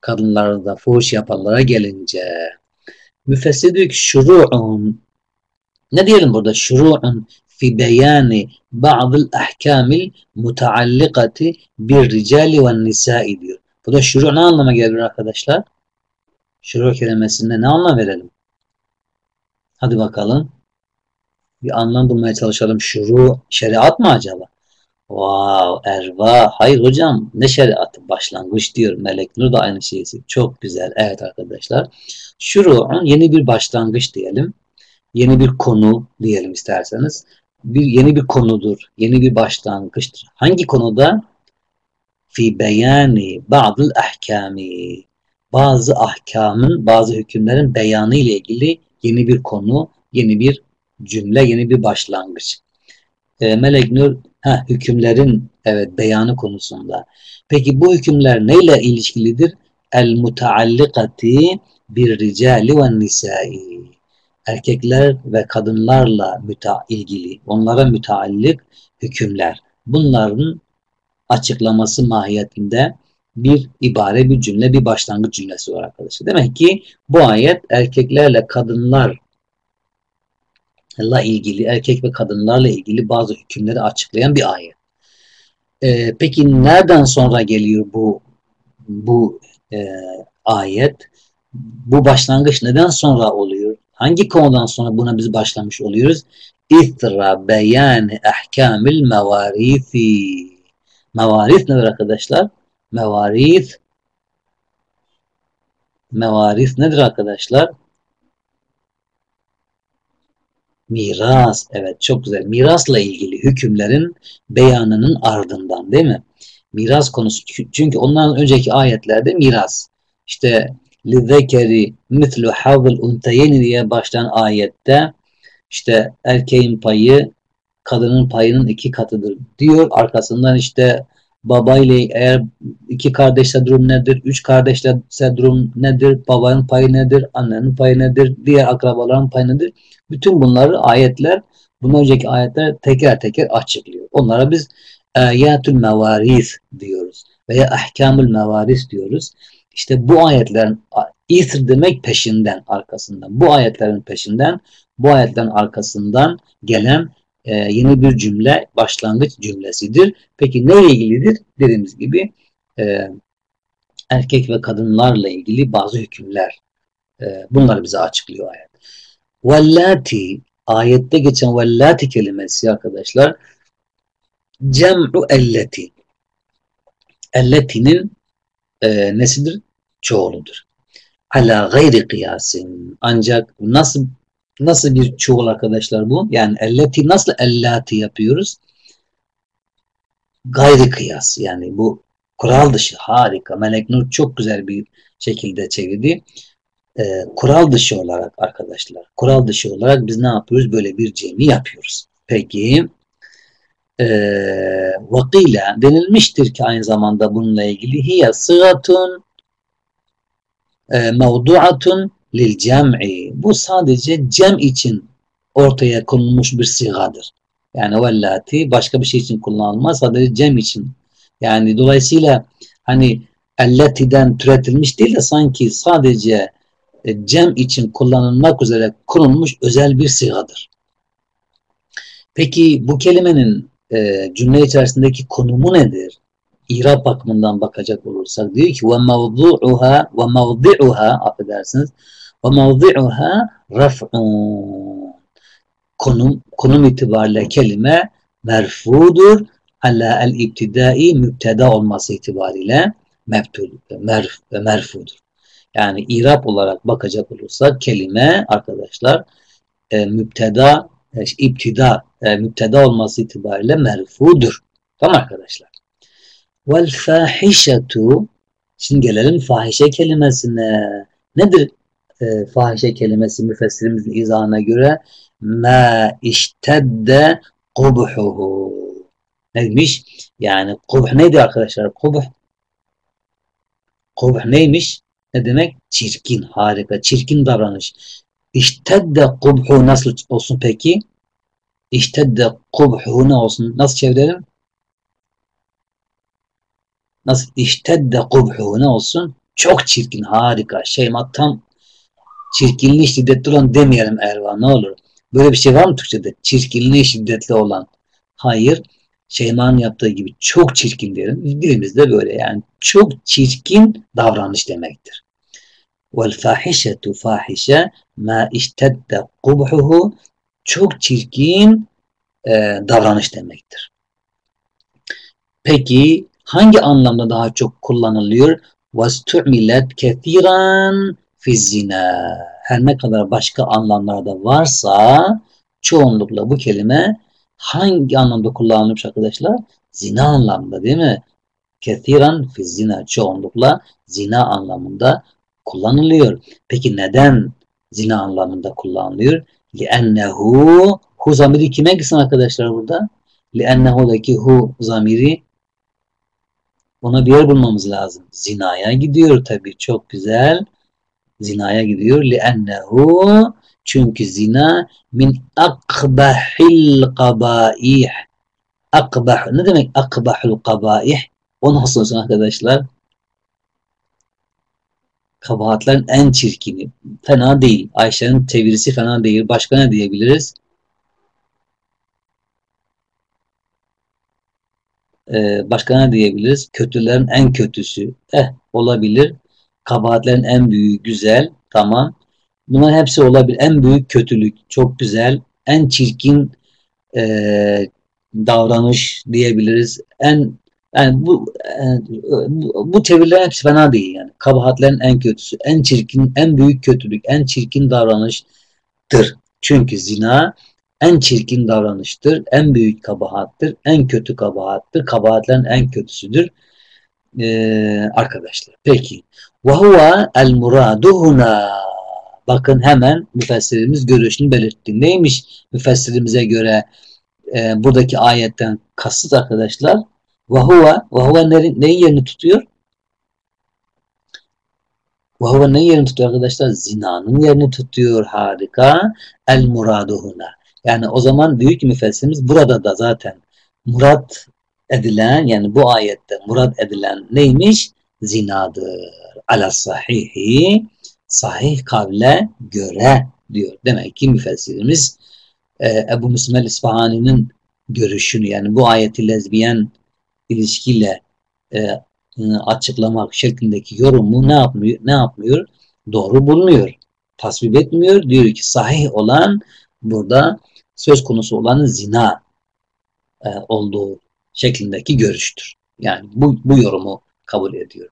kadınlarınızdan fuhuş yapanlara gelince ki şuru'un ne diyelim burada? Şuru'un fi beyani ba'dıl ahkamil mutaallikati bir ricali ve nisai diyor. Bu da şuru ne anlama gelir arkadaşlar? Şuru kelimesinde ne anlam verelim? Hadi bakalım. Bir anlam bulmaya çalışalım. Şuru şeriat mı acaba? Wow, erva. Hayır hocam ne şeriatı başlangıç diyor. Melek Nur da aynı şeyi. Çok güzel. Evet arkadaşlar. Şuru'un yeni bir başlangıç diyelim. Yeni bir konu diyelim isterseniz. Bir yeni bir konudur. Yeni bir başlangıçtır. Hangi konuda? Fi beyani ba'dıl ahkami. Bazı ahkamın, bazı hükümlerin beyanı ile ilgili yeni bir konu, yeni bir cümle, yeni bir başlangıç. E, Melek Nur heh, hükümlerin evet beyanı konusunda. Peki bu hükümler neyle ilişkilidir? El mutaallikati bir ricali ve nisai. Erkekler ve kadınlarla müta ilgili, onlara müteallik hükümler. Bunların açıklaması mahiyetinde bir ibare, bir cümle, bir başlangıç cümlesi var arkadaşlar. Demek ki bu ayet erkeklerle kadınlar la ilgili, erkek ve kadınlarla ilgili bazı hükümleri açıklayan bir ayet. Ee, peki nereden sonra geliyor bu bu e, ayet? Bu başlangıç neden sonra oluyor? Hangi konudan sonra buna biz başlamış oluyoruz? İthra beyani ahkamil mevarithi. Mevarith nedir arkadaşlar? Mevarith Mevarith nedir arkadaşlar? Miras. Evet çok güzel. Mirasla ilgili hükümlerin beyanının ardından değil mi? Miras konusu. Çünkü ondan önceki ayetlerde miras. İşte لِذَّكَرِ مِثْلُ حَوْضِ الْاُنْتَيَيْنِ diye başlayan ayette işte erkeğin payı kadının payının iki katıdır diyor. Arkasından işte babayla eğer iki kardeşse durum nedir? Üç kardeşse durum nedir? Babanın payı nedir? Annenin payı nedir? Diğer akrabaların payı nedir? Bütün bunları ayetler, bundan önceki ayetler teker teker açıklıyor. Onlara biz ayetül mevaris diyoruz veya ahkamül mevaris diyoruz. İşte bu ayetlerin isr demek peşinden, arkasından. Bu ayetlerin peşinden, bu ayetlerin arkasından gelen e, yeni bir cümle başlangıç cümlesidir. Peki neyle ilgilidir? Dediğimiz gibi e, erkek ve kadınlarla ilgili bazı hükümler. E, bunları bize açıklıyor ayet. Vellati ayette geçen vellati kelimesi arkadaşlar cem'u elleti elletinin e, nesidir? Çoğuludur. Ala gayri kıyasin. Ancak nasıl nasıl bir çoğul arkadaşlar bu? Yani elleti nasıl ellati yapıyoruz? Gayri kıyas. Yani bu kural dışı harika. Melek Nur çok güzel bir şekilde çevirdi. Ee, kural dışı olarak arkadaşlar. Kural dışı olarak biz ne yapıyoruz? Böyle bir cemi yapıyoruz. Peki e, vakile denilmiştir ki aynı zamanda bununla ilgili hiye sıgatun e, mevduatun lil cem'i. Bu sadece cem için ortaya konulmuş bir sigadır. Yani vellati başka bir şey için kullanılmaz. Sadece cem için. Yani dolayısıyla hani elleti'den türetilmiş değil de sanki sadece e, cem için kullanılmak üzere kurulmuş özel bir sigadır. Peki bu kelimenin e, cümle içerisindeki konumu nedir? İrab bakımından bakacak olursak diyor ki ve mevdu'uha ve mevdi'uha affedersiniz ve mevdi'uha raf'un konum, konum itibariyle kelime merfudur ala el ibtidai müpteda olması itibariyle meftul, merf, merfudur. Yani irab olarak bakacak olursak kelime arkadaşlar e, müpteda e, iptida e, müpteda olması itibariyle merfudur. Tamam arkadaşlar. Vel fahişetu şimdi gelelim fahişe kelimesine. Nedir e, fahişe kelimesi müfessirimizin izahına göre? Ma iştedde kubhuhu. Neymiş? Yani kubh neydi arkadaşlar? Kubh Kubh neymiş? Ne demek? Çirkin, harika, çirkin davranış. İştedde kubhu nasıl olsun peki? İştedde kubhu ne olsun? Nasıl çevirelim? Nasıl? İştedde kubhu ne olsun? Çok çirkin, harika. Şeyma tam çirkinliği şiddetli olan demeyelim Erva ne olur. Böyle bir şey var mı Türkçe'de? Çirkinliği şiddetli olan. Hayır. Şeyma'nın yaptığı gibi çok çirkin derim. Dilimizde böyle yani çok çirkin davranış demektir. Vel fahişetu fahişe ma iştedde kubhuhu çok çirkin e, davranış demektir. Peki hangi anlamda daha çok kullanılıyor? وَاسْتُعْمِلَتْ كَثِيرًا fi zina. Her ne kadar başka anlamlarda varsa çoğunlukla bu kelime hangi anlamda kullanılmış arkadaşlar? Zina anlamında değil mi? Kethiran fi zina çoğunlukla zina anlamında kullanılıyor. Peki neden zina anlamında kullanılıyor? لِأَنَّهُ Hu zamiri kime gitsin arkadaşlar burada? لِأَنَّهُ'daki hu zamiri ona bir yer bulmamız lazım. Zinaya gidiyor tabii çok güzel. Zinaya gidiyor. لِأَنَّهُ çünkü zina min akbahil kabaih. Akbah ne demek akbahul kabaih? O nasıl olsun arkadaşlar? Kabahatlerin en çirkini. Fena değil. Ayşe'nin tevirisi fena değil. Başka ne diyebiliriz? Ee, başka ne diyebiliriz? Kötülerin en kötüsü. Eh olabilir. Kabahatlerin en büyüğü güzel. Tamam. Bunların hepsi olabilir. En büyük kötülük, çok güzel, en çirkin e, davranış diyebiliriz. En yani bu e, bu, çeviriler hepsi fena değil yani. Kabahatlerin en kötüsü, en çirkin, en büyük kötülük, en çirkin davranıştır. Çünkü zina en çirkin davranıştır, en büyük kabahattır, en kötü kabahattır, kabahatlerin en kötüsüdür. Ee, arkadaşlar. Peki. El muradu huna Bakın hemen müfessirimiz görüşünü belirtti. Neymiş müfessirimize göre e, buradaki ayetten kasıt arkadaşlar? Ve huve neyin yerini tutuyor? Ve huve neyin yerini tutuyor arkadaşlar? Zinanın yerini tutuyor. Harika. El muraduhuna. Yani o zaman büyük müfessirimiz burada da zaten murat edilen yani bu ayette murat edilen neymiş? Zinadır. Ala sahihi sahih kavle göre diyor. Demek ki müfessirimiz e, Ebu Müslim el-İsfahani'nin görüşünü yani bu ayeti lezbiyen ilişkiyle e, açıklamak şeklindeki yorumu ne yapmıyor? Ne yapmıyor? Doğru bulmuyor. tasvip etmiyor. Diyor ki sahih olan burada söz konusu olan zina e, olduğu şeklindeki görüştür. Yani bu, bu yorumu kabul ediyor.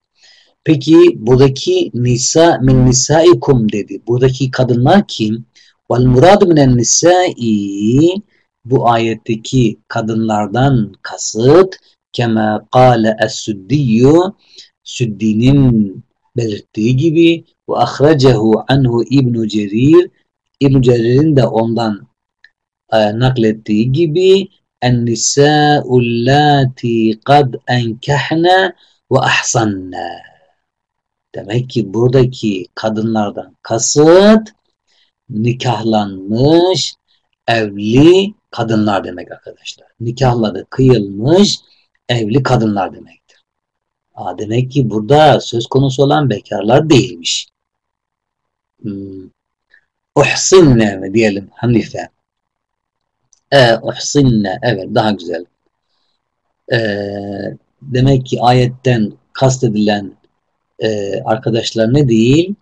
Peki buradaki nisa min nisaikum dedi. Buradaki kadınlar kim? Vel muradu minen nisai bu ayetteki kadınlardan kasıt kema kâle es-süddiyyu Süddi'nin belirttiği gibi ve ahrecehu anhu İbn Cerir İbn Cerir'in de ondan e, naklettiği gibi en nisa'u allati kad enkehne ve ahsanna demek ki buradaki kadınlardan kasıt nikahlanmış evli kadınlar demek arkadaşlar. Nikahları kıyılmış evli kadınlar demektir. Aa, demek ki burada söz konusu olan bekarlar değilmiş. Hmm. Uhsinne mi diyelim Hanife? E, uhsinne. Evet daha güzel. E, demek ki ayetten kastedilen e, arkadaşlar ne değil?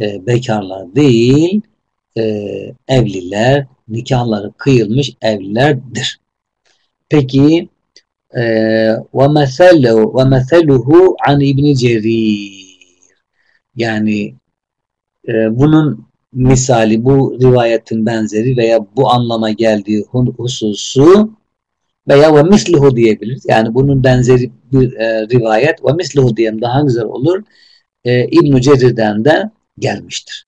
E, bekarlar değil, e, evliler, nikahları kıyılmış evlilerdir. Peki ve meselu ve meseluhu an İbn Cerir yani e, bunun misali bu rivayetin benzeri veya bu anlama geldiği hususu veya ve mislihu diyebiliriz. Yani bunun benzeri bir e, rivayet ve mislihu diyelim daha güzel olur. E, İbn Cerir'den de gelmiştir.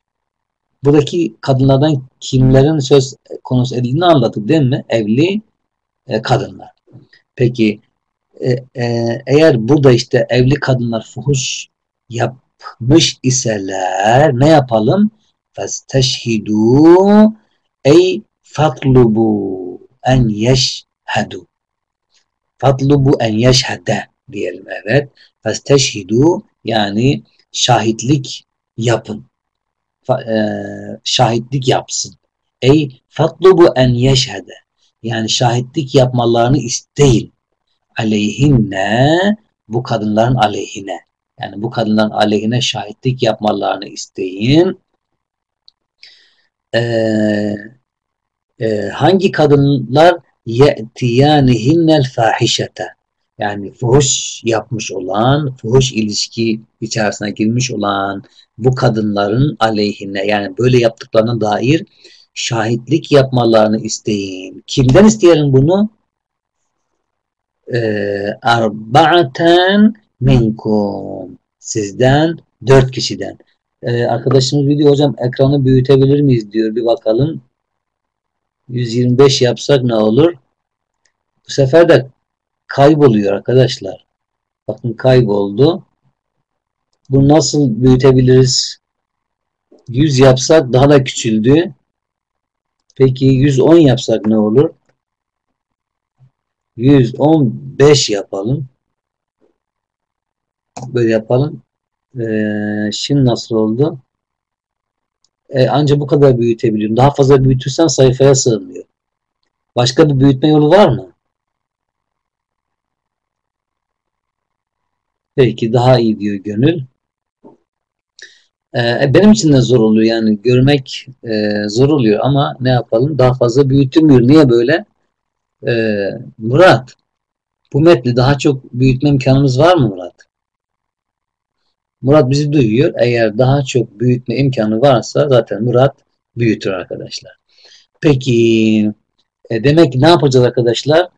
Buradaki kadınlardan kimlerin söz konusu edildiğini anladık değil mi? Evli e, kadınlar. Peki e, e, eğer burada işte evli kadınlar fuhuş yapmış iseler ne yapalım? Festeşhidu ey fatlubu en yeşhedu fatlubu en yeşhede diyelim evet. Festeşhidu yani şahitlik yapın. Fa, e, şahitlik yapsın. Ey fatlubu en yeşhede yani şahitlik yapmalarını isteyin. Aleyhinne bu kadınların aleyhine. Yani bu kadınların aleyhine şahitlik yapmalarını isteyin. Ee, e, hangi kadınlar ye'tiyanihinnel fahişete? Yani fuhuş yapmış olan, fuhuş ilişki içerisine girmiş olan bu kadınların aleyhine yani böyle yaptıklarına dair şahitlik yapmalarını isteyin. Kimden isteyelim bunu? arba'aten minkum sizden dört kişiden. Ee, arkadaşımız video hocam ekranı büyütebilir miyiz diyor. Bir bakalım. 125 yapsak ne olur? Bu sefer de kayboluyor arkadaşlar. Bakın kayboldu. Bu nasıl büyütebiliriz? 100 yapsak daha da küçüldü. Peki 110 yapsak ne olur? 115 yapalım. Böyle yapalım. Ee, şimdi nasıl oldu? Ee, ancak bu kadar büyütebiliyorum. Daha fazla büyütürsem sayfaya sığmıyor. Başka bir büyütme yolu var mı? Peki daha iyi diyor gönül. Ee, benim için de zor oluyor yani görmek e, zor oluyor ama ne yapalım daha fazla büyütülmüyor. Niye böyle? Ee, Murat bu metni daha çok büyütme imkanımız var mı Murat? Murat bizi duyuyor. Eğer daha çok büyütme imkanı varsa zaten Murat büyütür arkadaşlar. Peki e, demek ki ne yapacağız arkadaşlar?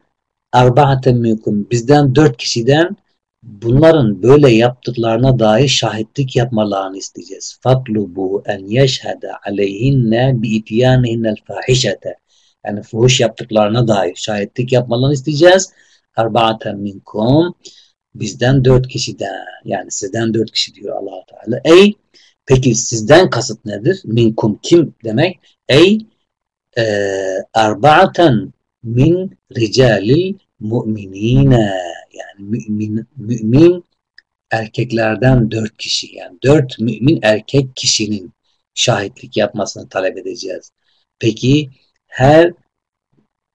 Arba'aten minkum bizden dört kişiden bunların böyle yaptıklarına dair şahitlik yapmalarını isteyeceğiz. Fatlubu en yeşhede aleyhinne bi ityanihinnel fahişete yani fuhuş yaptıklarına dair şahitlik yapmalarını isteyeceğiz. Arba'aten minkum bizden dört kişiden yani sizden dört kişi diyor allah Teala. Ey peki sizden kasıt nedir? Minkum kim demek? Ey e, arba'aten min ricalil mu'minine yani mümin, mümin erkeklerden dört kişi yani dört mümin erkek kişinin şahitlik yapmasını talep edeceğiz. Peki her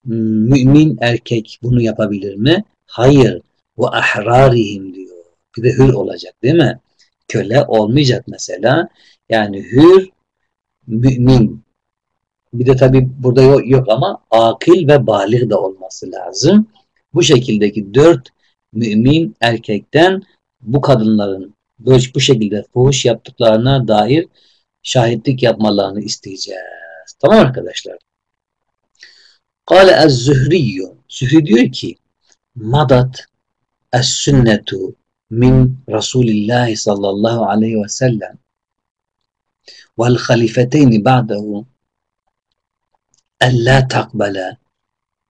mümin erkek bunu yapabilir mi? Hayır. Ve ahrarihim diyor. Bir de hür olacak değil mi? Köle olmayacak mesela. Yani hür mümin. Bir de tabi burada yok, ama akil ve balik de olması lazım. Bu şekildeki dört mümin erkekten bu kadınların böyle bu şekilde fuhuş yaptıklarına dair şahitlik yapmalarını isteyeceğiz. Tamam arkadaşlar. Kale ez-Zühriyyü. Zühri diyor ki madat es-sünnetu min Resulillah sallallahu aleyhi ve sellem vel halifeteyni ba'dehu ella takbele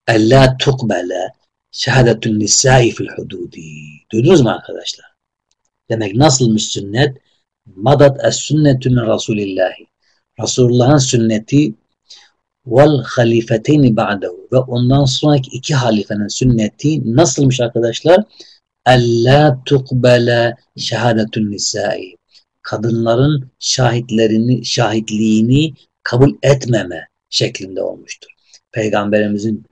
ella tukbele şehadetün nisai fil hududi. Duydunuz mu arkadaşlar? Demek nasılmış sünnet? Madat es sünnetu min Resulillahi. Resulullah'ın sünneti vel halifeteyni ba'dehu ve ondan sonraki iki halifenin sünneti nasılmış arkadaşlar? Ella tukbele şehadetün nisai. Kadınların şahitlerini, şahitliğini kabul etmeme şeklinde olmuştur. Peygamberimizin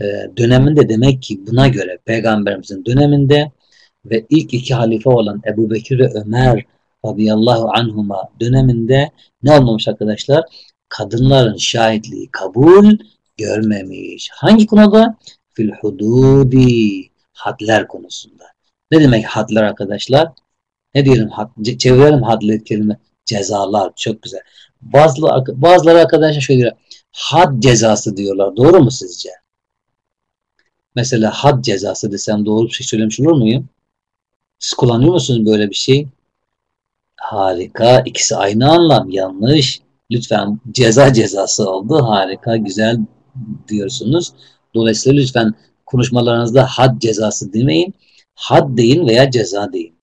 e, döneminde demek ki buna göre Peygamberimizin döneminde ve ilk iki halife olan Ebu Bekir ve Ömer radıyallahu anhuma döneminde ne olmamış arkadaşlar? Kadınların şahitliği kabul görmemiş. Hangi konuda? Fil hududi. Hadler konusunda. Ne demek hadler arkadaşlar? Ne diyelim? Had, çevirelim hadler kelime. Cezalar. Çok güzel. Bazıları, bazıları arkadaşlar şöyle diyor. Had cezası diyorlar. Doğru mu sizce? Mesela had cezası desem doğru bir şey söylemiş olur muyum? Siz kullanıyor musunuz böyle bir şey? Harika. İkisi aynı anlam. Yanlış. Lütfen ceza cezası oldu. Harika. Güzel diyorsunuz. Dolayısıyla lütfen konuşmalarınızda had cezası demeyin. Had deyin veya ceza deyin.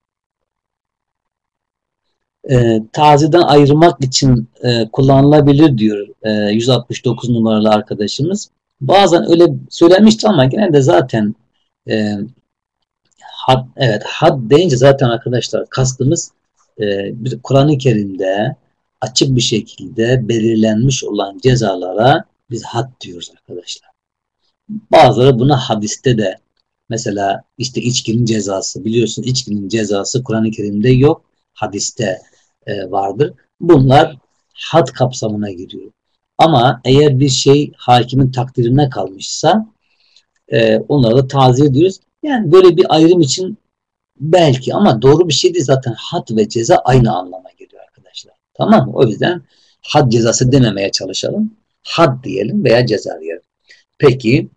E, taziden ayırmak için e, kullanılabilir diyor e, 169 numaralı arkadaşımız. Bazen öyle söylenmişti ama genelde zaten e, had, evet had deyince zaten arkadaşlar kastımız e, Kur'an-ı Kerim'de açık bir şekilde belirlenmiş olan cezalara biz had diyoruz arkadaşlar. Bazıları buna hadiste de mesela işte içkinin cezası biliyorsun içkinin cezası Kur'an-ı Kerim'de yok hadiste e, vardır. Bunlar had kapsamına giriyor. Ama eğer bir şey hakimin takdirine kalmışsa e, onlara da taziye ediyoruz. Yani böyle bir ayrım için belki ama doğru bir şey değil zaten had ve ceza aynı anlama geliyor arkadaşlar. Tamam mı? O yüzden had cezası dememeye çalışalım. Had diyelim veya ceza diyelim. Peki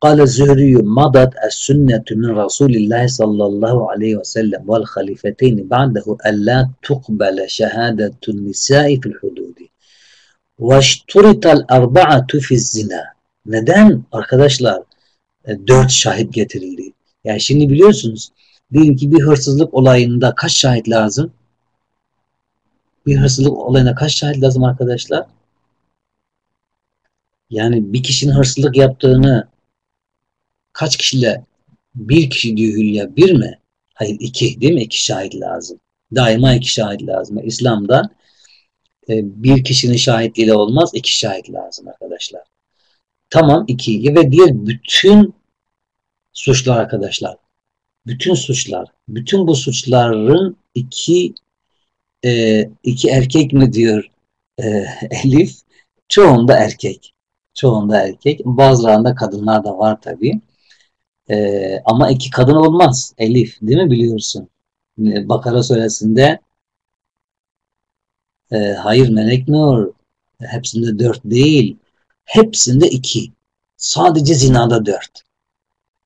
Kale Zühriyü madat es sünnetü min Resulillahi sallallahu aleyhi ve sellem vel halifeteyni ba'dehu ella tukbele şehadetun nisai fil hududi. Ve şturitel erba'atu fiz zina. Neden arkadaşlar dört şahit getirildi? Yani şimdi biliyorsunuz diyelim ki bir hırsızlık olayında kaç şahit lazım? Bir hırsızlık olayına kaç şahit lazım arkadaşlar? Yani bir kişinin hırsızlık yaptığını kaç kişiyle bir kişi diyor Hülya bir mi? Hayır iki değil mi? İki şahit lazım. Daima iki şahit lazım. İslam'da e, bir kişinin şahitliğiyle olmaz. iki şahit lazım arkadaşlar. Tamam iki. Ve diğer bütün suçlar arkadaşlar. Bütün suçlar. Bütün bu suçların iki e, iki erkek mi diyor e, Elif? Çoğunda erkek. Çoğunda erkek. Bazılarında kadınlar da var tabii. Ee, ama iki kadın olmaz. Elif değil mi biliyorsun? Bakara suresinde e, hayır Melek Nur hepsinde dört değil. Hepsinde iki. Sadece zinada dört.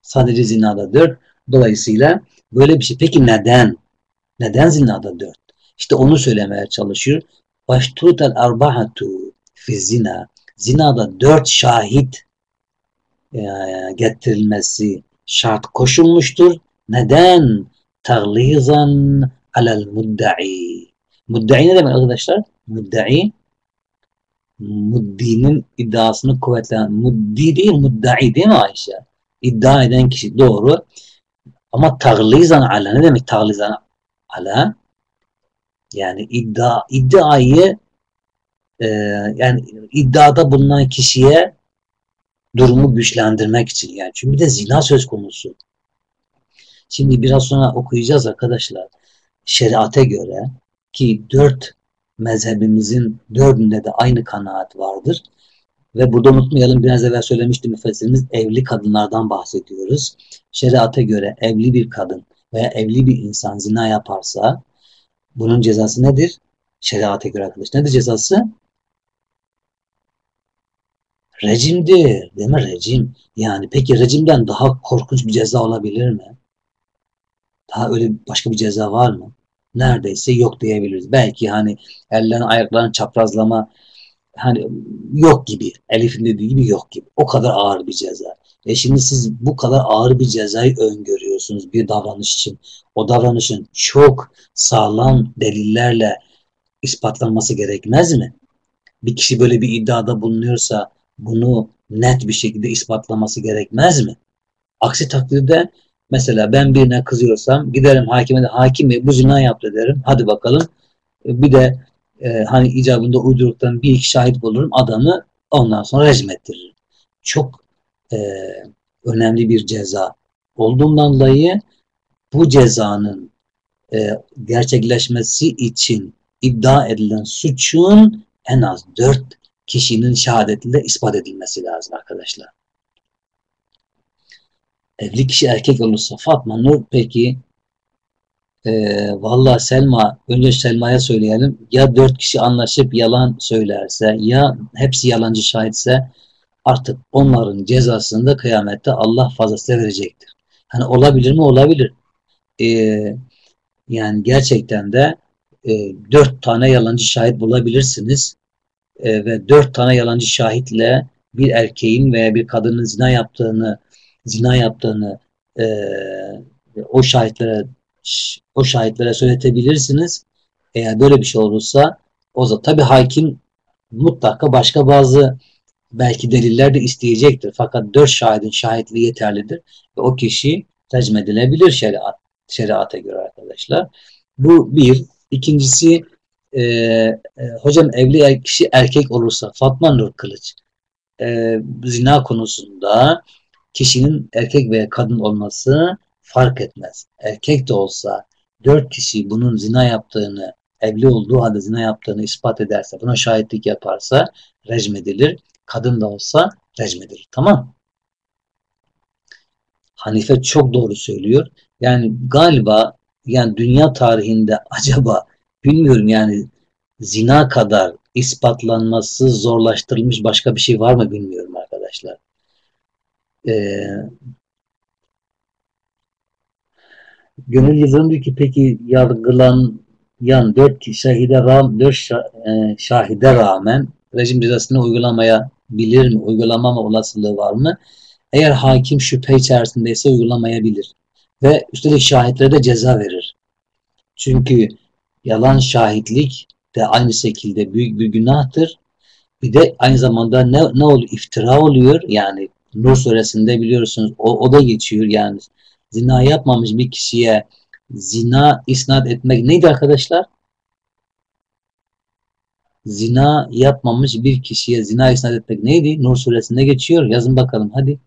Sadece zinada dört. Dolayısıyla böyle bir şey. Peki neden? Neden zinada dört? İşte onu söylemeye çalışıyor. Baştutel arbahatu fi zina. Zinada dört şahit e, getirilmesi şart koşulmuştur. Neden? Taglizan alel mudda'i. Mudda'i ne demek arkadaşlar? Mudda'i muddinin iddiasını kuvvetlen muddi değil mudda'i değil mi Ayşe? İddia eden kişi doğru. Ama taglizan ala ne demek taglizan ala? Yani iddia iddiayı e, yani iddiada bulunan kişiye durumu güçlendirmek için yani. Çünkü de zina söz konusu. Şimdi biraz sonra okuyacağız arkadaşlar. Şeriate göre ki dört mezhebimizin dördünde de aynı kanaat vardır. Ve burada unutmayalım biraz evvel söylemiştim müfessirimiz evli kadınlardan bahsediyoruz. Şeriata göre evli bir kadın veya evli bir insan zina yaparsa bunun cezası nedir? Şeriata göre arkadaş. Nedir cezası? Rejimdir. Değil mi? Rejim. Yani peki rejimden daha korkunç bir ceza olabilir mi? Daha öyle başka bir ceza var mı? Neredeyse yok diyebiliriz. Belki hani ellerini ayaklarını çaprazlama hani yok gibi. Elif'in dediği gibi yok gibi. O kadar ağır bir ceza. E şimdi siz bu kadar ağır bir cezayı öngörüyorsunuz bir davranış için. O davranışın çok sağlam delillerle ispatlanması gerekmez mi? Bir kişi böyle bir iddiada bulunuyorsa bunu net bir şekilde ispatlaması gerekmez mi? Aksi takdirde mesela ben birine kızıyorsam giderim hakime de hakim bey bu zina yaptı derim. Hadi bakalım. E, bir de e, hani icabında uyduruktan bir iki şahit bulurum adamı ondan sonra rejim ettiririm. Çok e, önemli bir ceza olduğundan dolayı bu cezanın e, gerçekleşmesi için iddia edilen suçun en az dört kişinin şehadetiyle ispat edilmesi lazım arkadaşlar. Evli kişi erkek olursa Fatma Nur peki e, valla Selma önce Selma'ya söyleyelim ya dört kişi anlaşıp yalan söylerse ya hepsi yalancı şahitse artık onların cezasını da kıyamette Allah fazlasıyla verecektir. Hani olabilir mi? Olabilir. E, yani gerçekten de e, dört tane yalancı şahit bulabilirsiniz e, ve dört tane yalancı şahitle bir erkeğin veya bir kadının zina yaptığını zina yaptığını e, o şahitlere o şahitlere söyletebilirsiniz. Eğer böyle bir şey olursa o zaman tabi hakim mutlaka başka bazı belki deliller de isteyecektir. Fakat dört şahidin şahitliği yeterlidir ve o kişi tercih edilebilir şeriat, şeriata göre arkadaşlar. Bu bir. İkincisi e, e, hocam evli er, kişi erkek olursa Fatma Nur Kılıç e, zina konusunda kişinin erkek veya kadın olması fark etmez. Erkek de olsa dört kişi bunun zina yaptığını, evli olduğu halde zina yaptığını ispat ederse, buna şahitlik yaparsa rejim edilir. Kadın da olsa rejim edilir. Tamam. Hanife çok doğru söylüyor. Yani galiba yani dünya tarihinde acaba bilmiyorum yani zina kadar ispatlanması zorlaştırılmış başka bir şey var mı bilmiyorum arkadaşlar. Ee, Gönül Yıldırım diyor ki peki yargılanan dört şahide, rağmen, dört e, şahide rağmen rejim cezasını uygulamaya bilir mi? Uygulamama olasılığı var mı? Eğer hakim şüphe içerisindeyse uygulamayabilir. Ve üstelik şahitlere de ceza verir. Çünkü yalan şahitlik de aynı şekilde büyük bir günahtır. Bir de aynı zamanda ne, ne oluyor? İftira oluyor. Yani Nur suresinde biliyorsunuz o, o da geçiyor. Yani zina yapmamış bir kişiye zina isnat etmek neydi arkadaşlar? Zina yapmamış bir kişiye zina isnat etmek neydi? Nur suresinde geçiyor. Yazın bakalım hadi.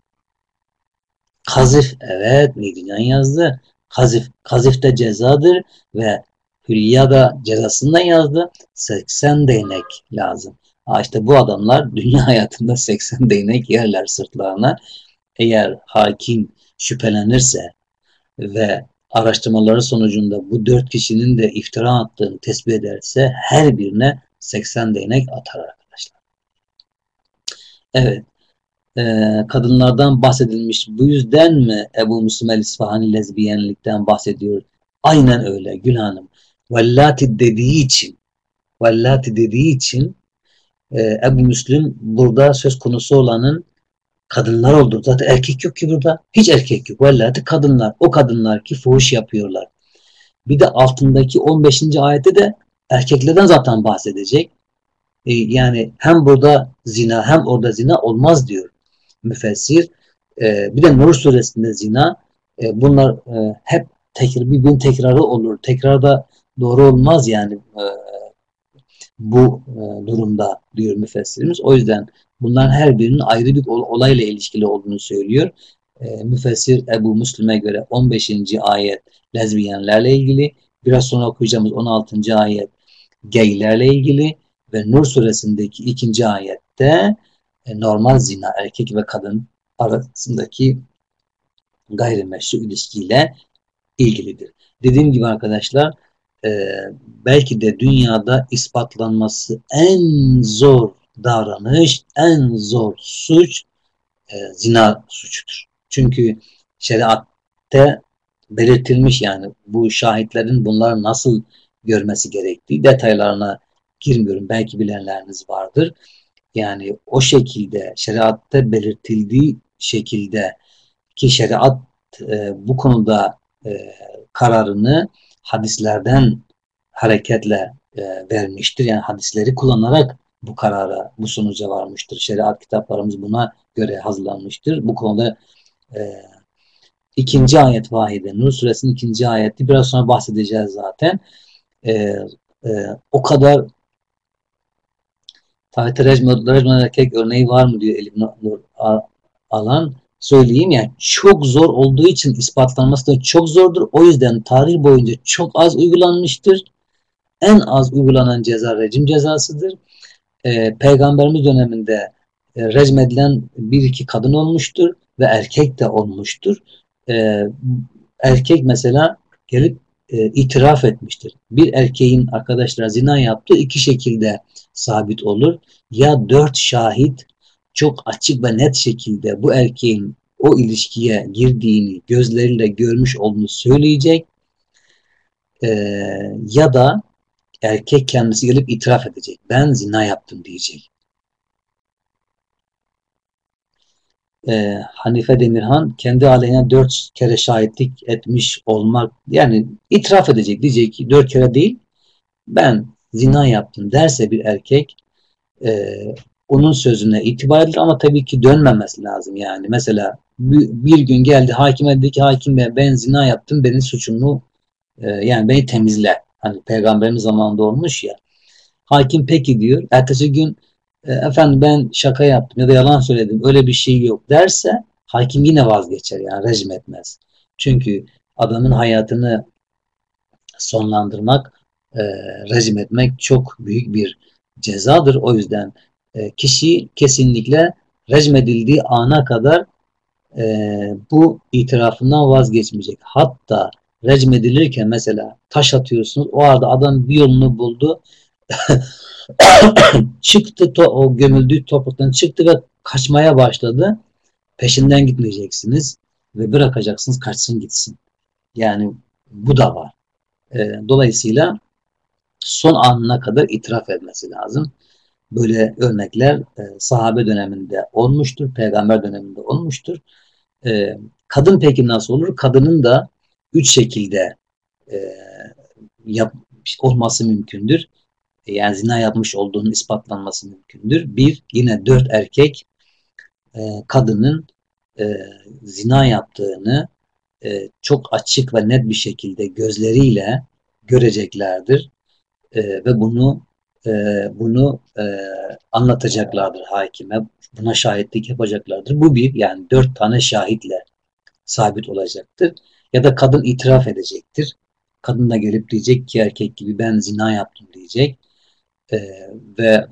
Kazif. Evet Medinen yazdı. Kazif. Kazif de cezadır ve Hülya da cezasından yazdı. 80 değnek lazım. Ha işte bu adamlar dünya hayatında 80 değnek yerler sırtlarına. Eğer hakim şüphelenirse ve araştırmaları sonucunda bu dört kişinin de iftira attığını tespit ederse her birine 80 değnek atar arkadaşlar. Evet. Ee, kadınlardan bahsedilmiş. Bu yüzden mi Ebu Müslim el-İsfahani lezbiyenlikten bahsediyor? Aynen öyle Gül Hanım. Vellati dediği için Vellati dediği için e, Ebu Müslim burada söz konusu olanın kadınlar oldu. Zaten erkek yok ki burada. Hiç erkek yok. Vellati kadınlar. O kadınlar ki fuhuş yapıyorlar. Bir de altındaki 15. ayette de erkeklerden zaten bahsedecek. E, yani hem burada zina hem orada zina olmaz diyor müfessir. E, bir de Nur suresinde zina e, bunlar e, hep tekrar birbirinin tekrarı olur. Tekrarda doğru olmaz yani e, bu e, durumda diyor müfessirimiz. O yüzden bunların her birinin ayrı bir olayla ilişkili olduğunu söylüyor. E, müfessir Ebu Müslim'e göre 15. ayet lezbiyenlerle ilgili. Biraz sonra okuyacağımız 16. ayet geylerle ilgili ve Nur suresindeki ikinci ayette normal zina erkek ve kadın arasındaki gayrimeşru ilişkiyle ilgilidir. Dediğim gibi arkadaşlar e, belki de dünyada ispatlanması en zor davranış, en zor suç e, zina suçudur. Çünkü şeriatte belirtilmiş yani bu şahitlerin bunları nasıl görmesi gerektiği detaylarına girmiyorum. Belki bilenleriniz vardır. Yani o şekilde şeriatte belirtildiği şekilde ki şeriat e, bu konuda e, kararını hadislerden hareketle e, vermiştir. Yani hadisleri kullanarak bu karara, bu sonuca varmıştır. Şeriat kitaplarımız buna göre hazırlanmıştır. Bu konuda e, ikinci ayet vahide, Nur suresinin ikinci ayeti biraz sonra bahsedeceğiz zaten. E, e, o kadar Tahte Recmen erkek örneği var mı diyor Elif Nur Alan. Söyleyeyim yani çok zor olduğu için ispatlanması da çok zordur. O yüzden tarih boyunca çok az uygulanmıştır. En az uygulanan ceza rejim cezasıdır. Ee, Peygamberimiz döneminde e, edilen bir iki kadın olmuştur ve erkek de olmuştur. Ee, erkek mesela gelip e, itiraf etmiştir. Bir erkeğin arkadaşlar zina yaptığı iki şekilde sabit olur. Ya dört şahit çok açık ve net şekilde bu erkeğin o ilişkiye girdiğini gözleriyle görmüş olduğunu söyleyecek e, ya da erkek kendisi gelip itiraf edecek. Ben zina yaptım diyecek. e, Hanife Demirhan kendi aleyhine dört kere şahitlik etmiş olmak yani itiraf edecek diyecek ki dört kere değil ben zina yaptım derse bir erkek e, onun sözüne itibar edilir ama tabii ki dönmemesi lazım yani. Mesela bir, gün geldi hakime dedi ki hakim bey ben zina yaptım benim suçumu e, yani beni temizle. Hani peygamberimiz zamanında olmuş ya. Hakim peki diyor. Ertesi gün e, efendim ben şaka yaptım ya da yalan söyledim öyle bir şey yok derse hakim yine vazgeçer yani rejim etmez. Çünkü adamın hayatını sonlandırmak, e, rejim etmek çok büyük bir cezadır. O yüzden e, kişi kesinlikle rejim edildiği ana kadar e, bu itirafından vazgeçmeyecek. Hatta rejim edilirken mesela taş atıyorsunuz. O arada adam bir yolunu buldu. çıktı to o gömüldüğü topraktan çıktı ve kaçmaya başladı. Peşinden gitmeyeceksiniz ve bırakacaksınız kaçsın gitsin. Yani bu da var. E, dolayısıyla son anına kadar itiraf etmesi lazım. Böyle örnekler e, sahabe döneminde olmuştur, peygamber döneminde olmuştur. E, kadın peki nasıl olur? Kadının da üç şekilde e, yap, olması mümkündür. E, yani zina yapmış olduğunun ispatlanması mümkündür. Bir, yine dört erkek e, kadının e, zina yaptığını e, çok açık ve net bir şekilde gözleriyle göreceklerdir e, ve bunu e, bunu e, anlatacaklardır hakime. Buna şahitlik yapacaklardır. Bu bir yani dört tane şahitle sabit olacaktır. Ya da kadın itiraf edecektir. Kadın da gelip diyecek ki erkek gibi ben zina yaptım diyecek. E, ve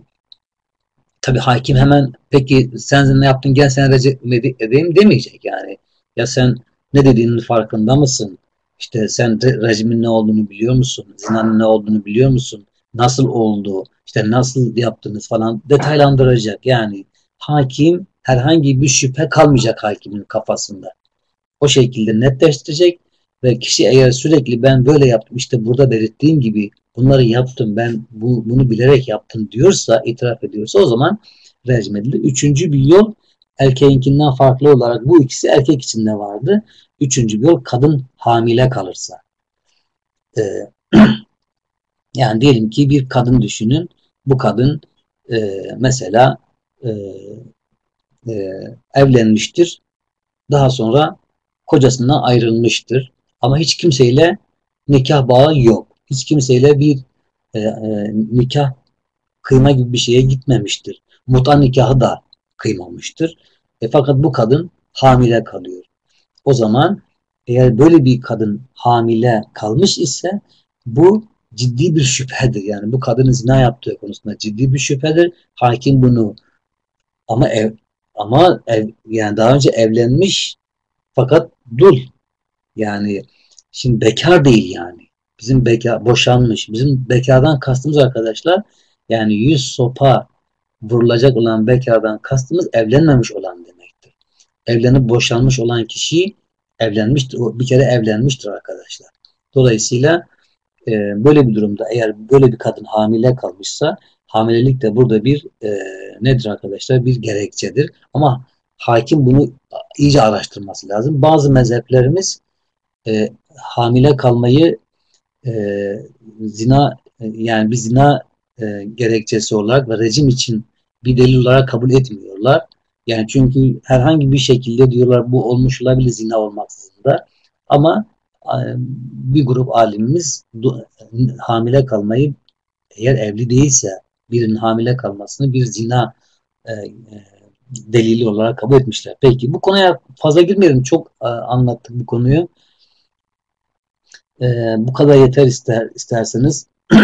tabi hakim hemen peki sen ne yaptın gel sen recep edeyim demeyecek yani. Ya sen ne dediğinin farkında mısın? İşte sen rejimin ne olduğunu biliyor musun? Zinanın ne olduğunu biliyor musun? Nasıl oldu? İşte nasıl yaptınız falan detaylandıracak. Yani hakim herhangi bir şüphe kalmayacak hakimin kafasında. O şekilde netleştirecek ve kişi eğer sürekli ben böyle yaptım işte burada belirttiğim gibi bunları yaptım ben bu, bunu bilerek yaptım diyorsa itiraf ediyorsa o zaman rejim edilir. Üçüncü bir yol erkeğinkinden farklı olarak bu ikisi erkek içinde vardı. Üçüncü bir yol kadın hamile kalırsa. Ee, yani diyelim ki bir kadın düşünün. Bu kadın e, mesela e, e, evlenmiştir. Daha sonra kocasından ayrılmıştır. Ama hiç kimseyle nikah bağı yok. Hiç kimseyle bir e, e, nikah kıyma gibi bir şeye gitmemiştir. Muta nikahı da kıymamıştır. E, fakat bu kadın hamile kalıyor. O zaman eğer böyle bir kadın hamile kalmış ise bu ciddi bir şüphedir. Yani bu kadının zina yaptığı konusunda ciddi bir şüphedir. Hakim bunu ama ev ama ev, yani daha önce evlenmiş fakat dul. Yani şimdi bekar değil yani. Bizim bekar boşanmış. Bizim bekardan kastımız arkadaşlar yani yüz sopa vurulacak olan bekardan kastımız evlenmemiş olan demektir. Evlenip boşanmış olan kişi evlenmiştir. O bir kere evlenmiştir arkadaşlar. Dolayısıyla e, böyle bir durumda eğer böyle bir kadın hamile kalmışsa hamilelik de burada bir e, nedir arkadaşlar? Bir gerekçedir. Ama hakim bunu iyice araştırması lazım. Bazı mezheplerimiz e, hamile kalmayı e, zina yani bir zina e, gerekçesi olarak ve rejim için bir delil olarak kabul etmiyorlar. Yani çünkü herhangi bir şekilde diyorlar bu olmuş olabilir zina olmaksızın da. Ama e, bir grup alimimiz hamile kalmayı eğer evli değilse birinin hamile kalmasını bir zina e, e, delili olarak kabul etmişler. Peki bu konuya fazla girmeyelim. Çok e, anlattık bu konuyu. E, bu kadar yeter ister isterseniz.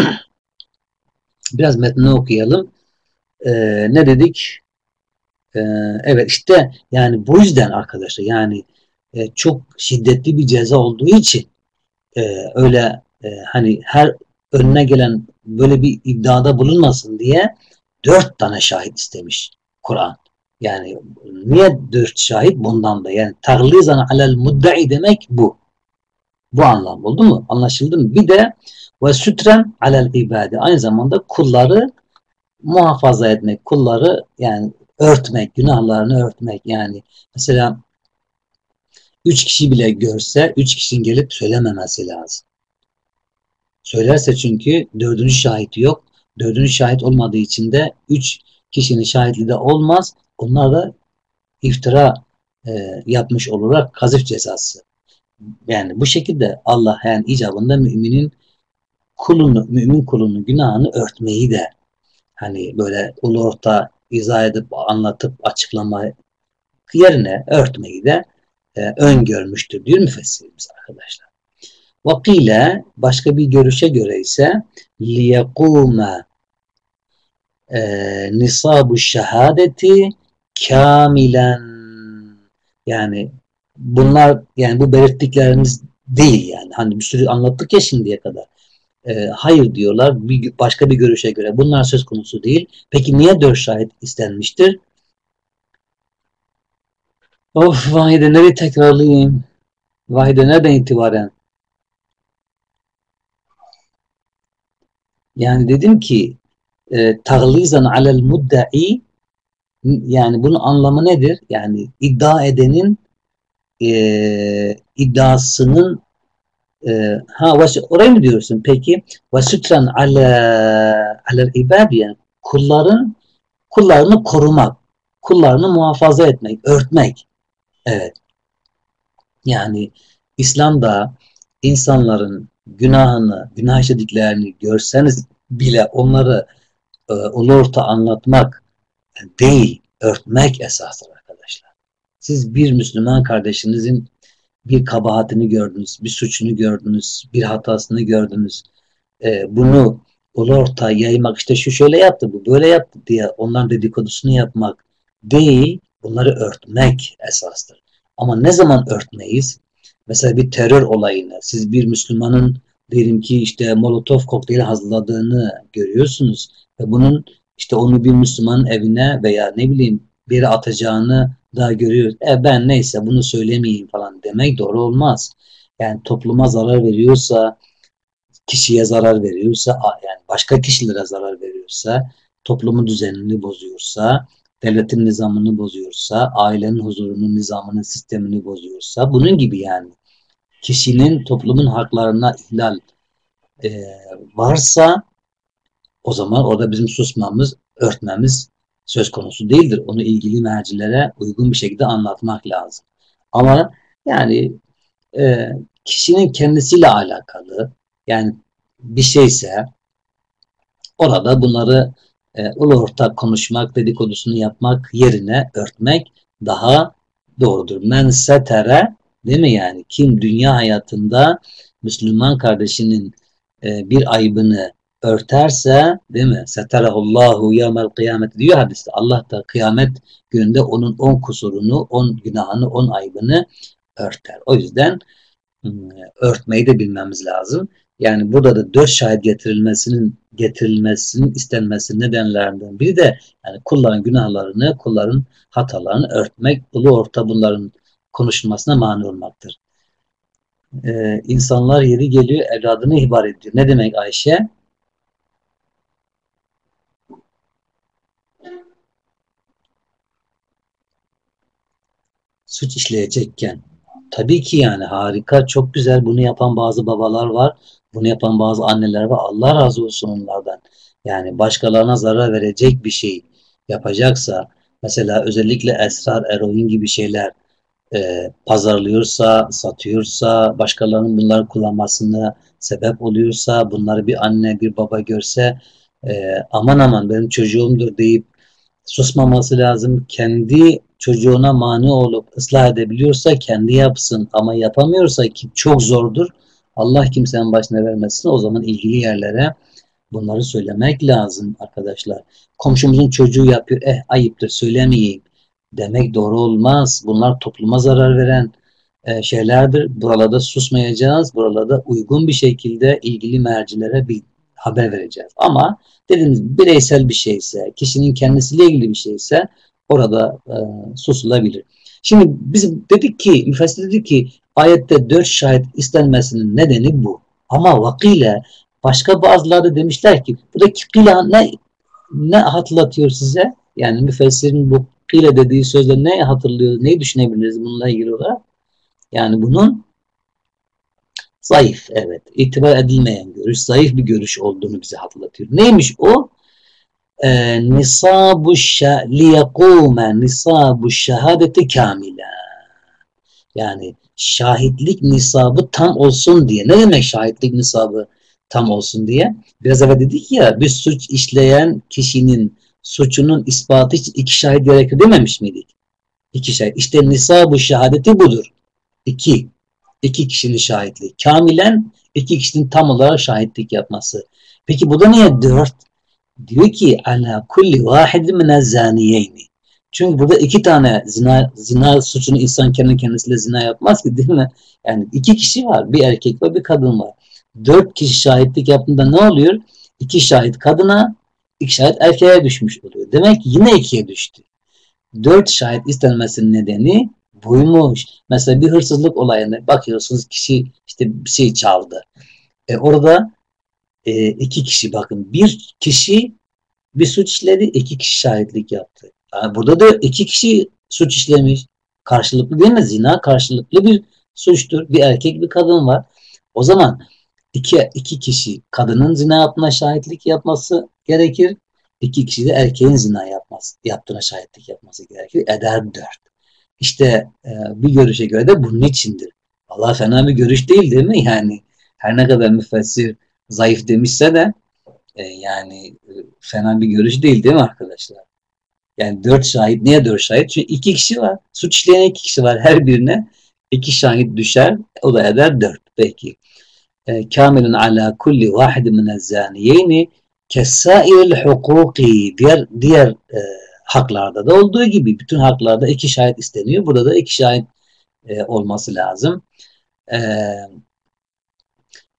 Biraz metni okuyalım. E, ne dedik? E, evet işte yani bu yüzden arkadaşlar yani e, çok şiddetli bir ceza olduğu için e, öyle e, hani her önüne gelen böyle bir iddiada bulunmasın diye dört tane şahit istemiş Kur'an. Yani niye dört şahit? Bundan da. Yani taglizan alel mudda'i demek bu. Bu anlam oldu mu? Anlaşıldı mı? Bir de ve sütren alel ibade. Aynı zamanda kulları muhafaza etmek, kulları yani örtmek, günahlarını örtmek. Yani mesela üç kişi bile görse üç kişinin gelip söylememesi lazım. Söylerse çünkü dördüncü şahit yok. Dördüncü şahit olmadığı için de üç kişinin şahitliği de olmaz. Onlar da iftira e, yapmış olarak kazıf cezası. Yani bu şekilde Allah yani icabında müminin kulunu, mümin kulunun günahını örtmeyi de hani böyle ulu orta izah edip anlatıp açıklama yerine örtmeyi de e, öngörmüştür diyor müfessirimiz arkadaşlar. Vakile başka bir görüşe göre ise liyekume e, nisabu şehadeti kamilen yani bunlar yani bu belirttiklerimiz değil yani. Hani bir sürü anlattık ya şimdiye kadar. E, hayır diyorlar bir, başka bir görüşe göre. Bunlar söz konusu değil. Peki niye dört şahit istenmiştir? Of vahide nereye tekrarlayayım? Vahide nereden itibaren? Yani dedim ki e, taglizan alel mudda'i yani bunun anlamı nedir? Yani iddia edenin e, iddiasının e, ha orayı mı diyorsun peki? Ve sütren ala alel ibad yani kulların kullarını korumak, kullarını muhafaza etmek, örtmek. Evet. Yani İslam'da insanların günahını, günah işlediklerini görseniz bile onları e, ulu orta anlatmak değil, örtmek esastır arkadaşlar. Siz bir Müslüman kardeşinizin bir kabahatini gördünüz, bir suçunu gördünüz, bir hatasını gördünüz. E, bunu ulu orta yaymak işte şu şöyle yaptı, bu böyle yaptı diye onların dedikodusunu yapmak değil, bunları örtmek esastır. Ama ne zaman örtmeyiz? Mesela bir terör olayını siz bir Müslümanın diyelim ki işte Molotov kokteyli hazırladığını görüyorsunuz ve bunun işte onu bir Müslümanın evine veya ne bileyim bir yere atacağını daha görüyoruz. E ben neyse bunu söylemeyeyim falan demek doğru olmaz. Yani topluma zarar veriyorsa, kişiye zarar veriyorsa, yani başka kişilere zarar veriyorsa, toplumun düzenini bozuyorsa, devletin nizamını bozuyorsa, ailenin huzurunun nizamının sistemini bozuyorsa, bunun gibi yani kişinin toplumun haklarına ihlal e, varsa o zaman orada bizim susmamız, örtmemiz söz konusu değildir. Onu ilgili mercilere uygun bir şekilde anlatmak lazım. Ama yani e, kişinin kendisiyle alakalı yani bir şeyse orada bunları e, ulu ortak konuşmak, dedikodusunu yapmak yerine örtmek daha doğrudur. Men setere değil mi yani? Kim dünya hayatında Müslüman kardeşinin e, bir aybını örterse değil mi? Seterahullahu yevmel kıyamet diyor hadiste. Allah da kıyamet gününde onun on kusurunu, on günahını, on aybını örter. O yüzden hmm, örtmeyi de bilmemiz lazım. Yani burada da dört şahit getirilmesinin getirilmesinin istenmesi nedenlerinden biri de yani kulların günahlarını, kulların hatalarını örtmek, ulu orta bunların konuşulmasına mani olmaktır. Ee, insanlar yeri geliyor evladını ihbar ediyor. Ne demek Ayşe? Suç işleyecekken tabii ki yani harika, çok güzel bunu yapan bazı babalar var. Bunu yapan bazı anneler var. Allah razı olsun onlardan. Yani başkalarına zarar verecek bir şey yapacaksa mesela özellikle esrar, eroin gibi şeyler e, pazarlıyorsa, satıyorsa, başkalarının bunları kullanmasına sebep oluyorsa, bunları bir anne, bir baba görse e, aman aman benim çocuğumdur deyip susmaması lazım. Kendi çocuğuna mani olup ıslah edebiliyorsa kendi yapsın ama yapamıyorsa ki çok zordur. Allah kimsenin başına vermesin. O zaman ilgili yerlere bunları söylemek lazım arkadaşlar. Komşumuzun çocuğu yapıyor. Eh ayıptır söylemeyeyim demek doğru olmaz. Bunlar topluma zarar veren e, şeylerdir. Buralarda susmayacağız. Buralarda uygun bir şekilde ilgili mercilere bir haber vereceğiz. Ama dediğimiz bireysel bir şeyse, kişinin kendisiyle ilgili bir şeyse orada e, susulabilir. Şimdi biz dedik ki, müfessir dedi ki ayette dört şahit istenmesinin nedeni bu. Ama vakile başka bazıları demişler ki buradaki kila ne, ne hatırlatıyor size? Yani müfessirin bu kile dediği sözde ne hatırlıyor, neyi düşünebiliriz bununla ilgili olarak? Yani bunun zayıf, evet. itibar edilmeyen görüş, zayıf bir görüş olduğunu bize hatırlatıyor. Neymiş o? Ee, nisabu liyekume nisabu şehadeti kamile. Yani şahitlik nisabı tam olsun diye. Ne demek şahitlik nisabı tam olsun diye? Biraz evvel dedik ya bir suç işleyen kişinin suçunun ispatı için iki şahit gerekir dememiş miydik? İki şahit. İşte nisab-ı şehadeti budur. İki. İki kişinin şahitliği. Kamilen iki kişinin tam olarak şahitlik yapması. Peki bu da niye dört? Diyor ki ala kulli vahid min zaniyeyni. Çünkü burada iki tane zina, zina suçunu insan kendi kendisiyle zina yapmaz ki değil mi? Yani iki kişi var. Bir erkek ve bir kadın var. Dört kişi şahitlik yaptığında ne oluyor? İki şahit kadına, iki şahit erkeğe düşmüş oluyor. Demek ki yine ikiye düştü. Dört şahit istenmesinin nedeni buymuş. Mesela bir hırsızlık olayında bakıyorsunuz kişi işte bir şey çaldı. E orada e, iki kişi bakın bir kişi bir suç işledi iki kişi şahitlik yaptı. Burada da iki kişi suç işlemiş. Karşılıklı değil mi? Zina karşılıklı bir suçtur. Bir erkek bir kadın var. O zaman iki, iki kişi kadının zina yaptığına şahitlik yapması gerekir. İki kişi de erkeğin zina yapması, yaptığına şahitlik yapması gerekir. Eder dört. İşte e, bir görüşe göre de bunun içindir. Allah fena bir görüş değil değil mi? Yani her ne kadar müfessir zayıf demişse de e, yani e, fena bir görüş değil değil mi arkadaşlar? Yani dört şahit. Niye dört şahit? Çünkü iki kişi var. Suç işleyen iki kişi var. Her birine iki şahit düşer. O da eder dört. Peki. E, kamilun ala kulli vahid min zaniyeyni kesairil hukuki diğer diğer e, haklarda da olduğu gibi bütün haklarda iki şahit isteniyor. Burada da iki şahit e, olması lazım. E,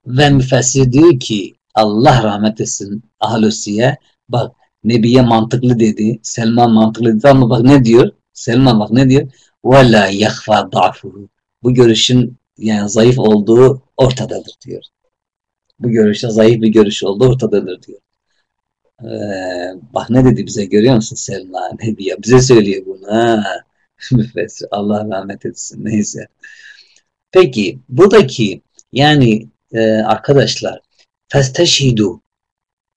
ve müfessir diyor ki Allah rahmet etsin Ahlüsiye bak Nebiye mantıklı dedi. Selman mantıklı dedi ama bak ne diyor? Selman bak ne diyor? وَلَا يَخْفَى ضَعْفُهُ Bu görüşün yani zayıf olduğu ortadadır diyor. Bu görüşün zayıf bir görüş olduğu ortadadır diyor. Ee, bak ne dedi bize görüyor musun Selma? Ne diyor? Bize söylüyor bunu. Ha. Müfessir. Allah rahmet etsin. Neyse. Peki buradaki yani e, arkadaşlar festeşhidu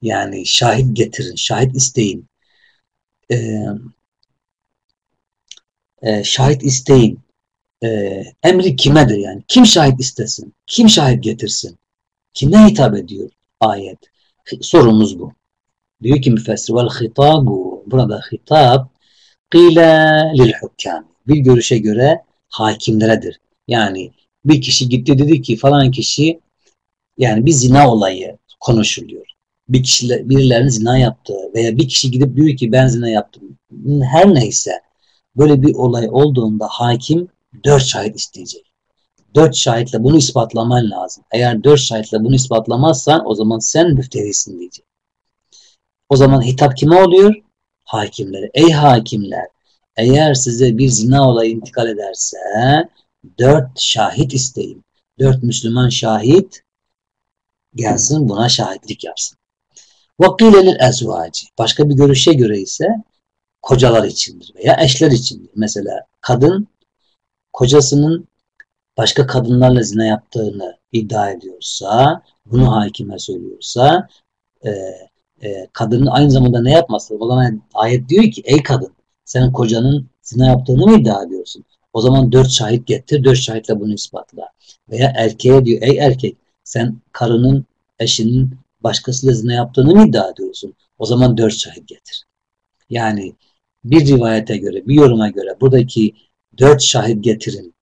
yani şahit getirin, şahit isteyin. E, e, şahit isteyin. E, emri kimedir yani? Kim şahit istesin? Kim şahit getirsin? Kime hitap ediyor ayet? Sorumuz bu. Diyor ki müfessir vel hitabu burada hitap kile lil hukkam. Bir görüşe göre hakimleredir. Yani bir kişi gitti dedi ki falan kişi Yani bir zina olayı konuşuluyor. Bir kişiyle birilerinin zina yaptığı veya bir kişi gidip diyor ki ben zina yaptım. Her neyse böyle bir olay olduğunda hakim dört şahit isteyecek. Dört şahitle bunu ispatlaman lazım. Eğer dört şahitle bunu ispatlamazsan o zaman sen müfterisin diyecek. O zaman hitap kime oluyor? Hakimlere. Ey hakimler eğer size bir zina olayı intikal ederse dört şahit isteyin. Dört Müslüman şahit gelsin buna şahitlik yapsın. Vakilelir ezvaci. Başka bir görüşe göre ise kocalar içindir veya eşler içindir. Mesela kadın kocasının başka kadınlarla zina yaptığını iddia ediyorsa, bunu hakime söylüyorsa, e, e, kadının aynı zamanda ne yapması? O zaman ayet diyor ki, ey kadın, senin kocanın zina yaptığını mı iddia ediyorsun? O zaman dört şahit getir, dört şahitle bunu ispatla. Veya erkeğe diyor, ey erkek, sen karının, eşinin başkasıyla zina yaptığını mı iddia ediyorsun? O zaman dört şahit getir. Yani bir rivayete göre, bir yoruma göre buradaki dört şahit getirin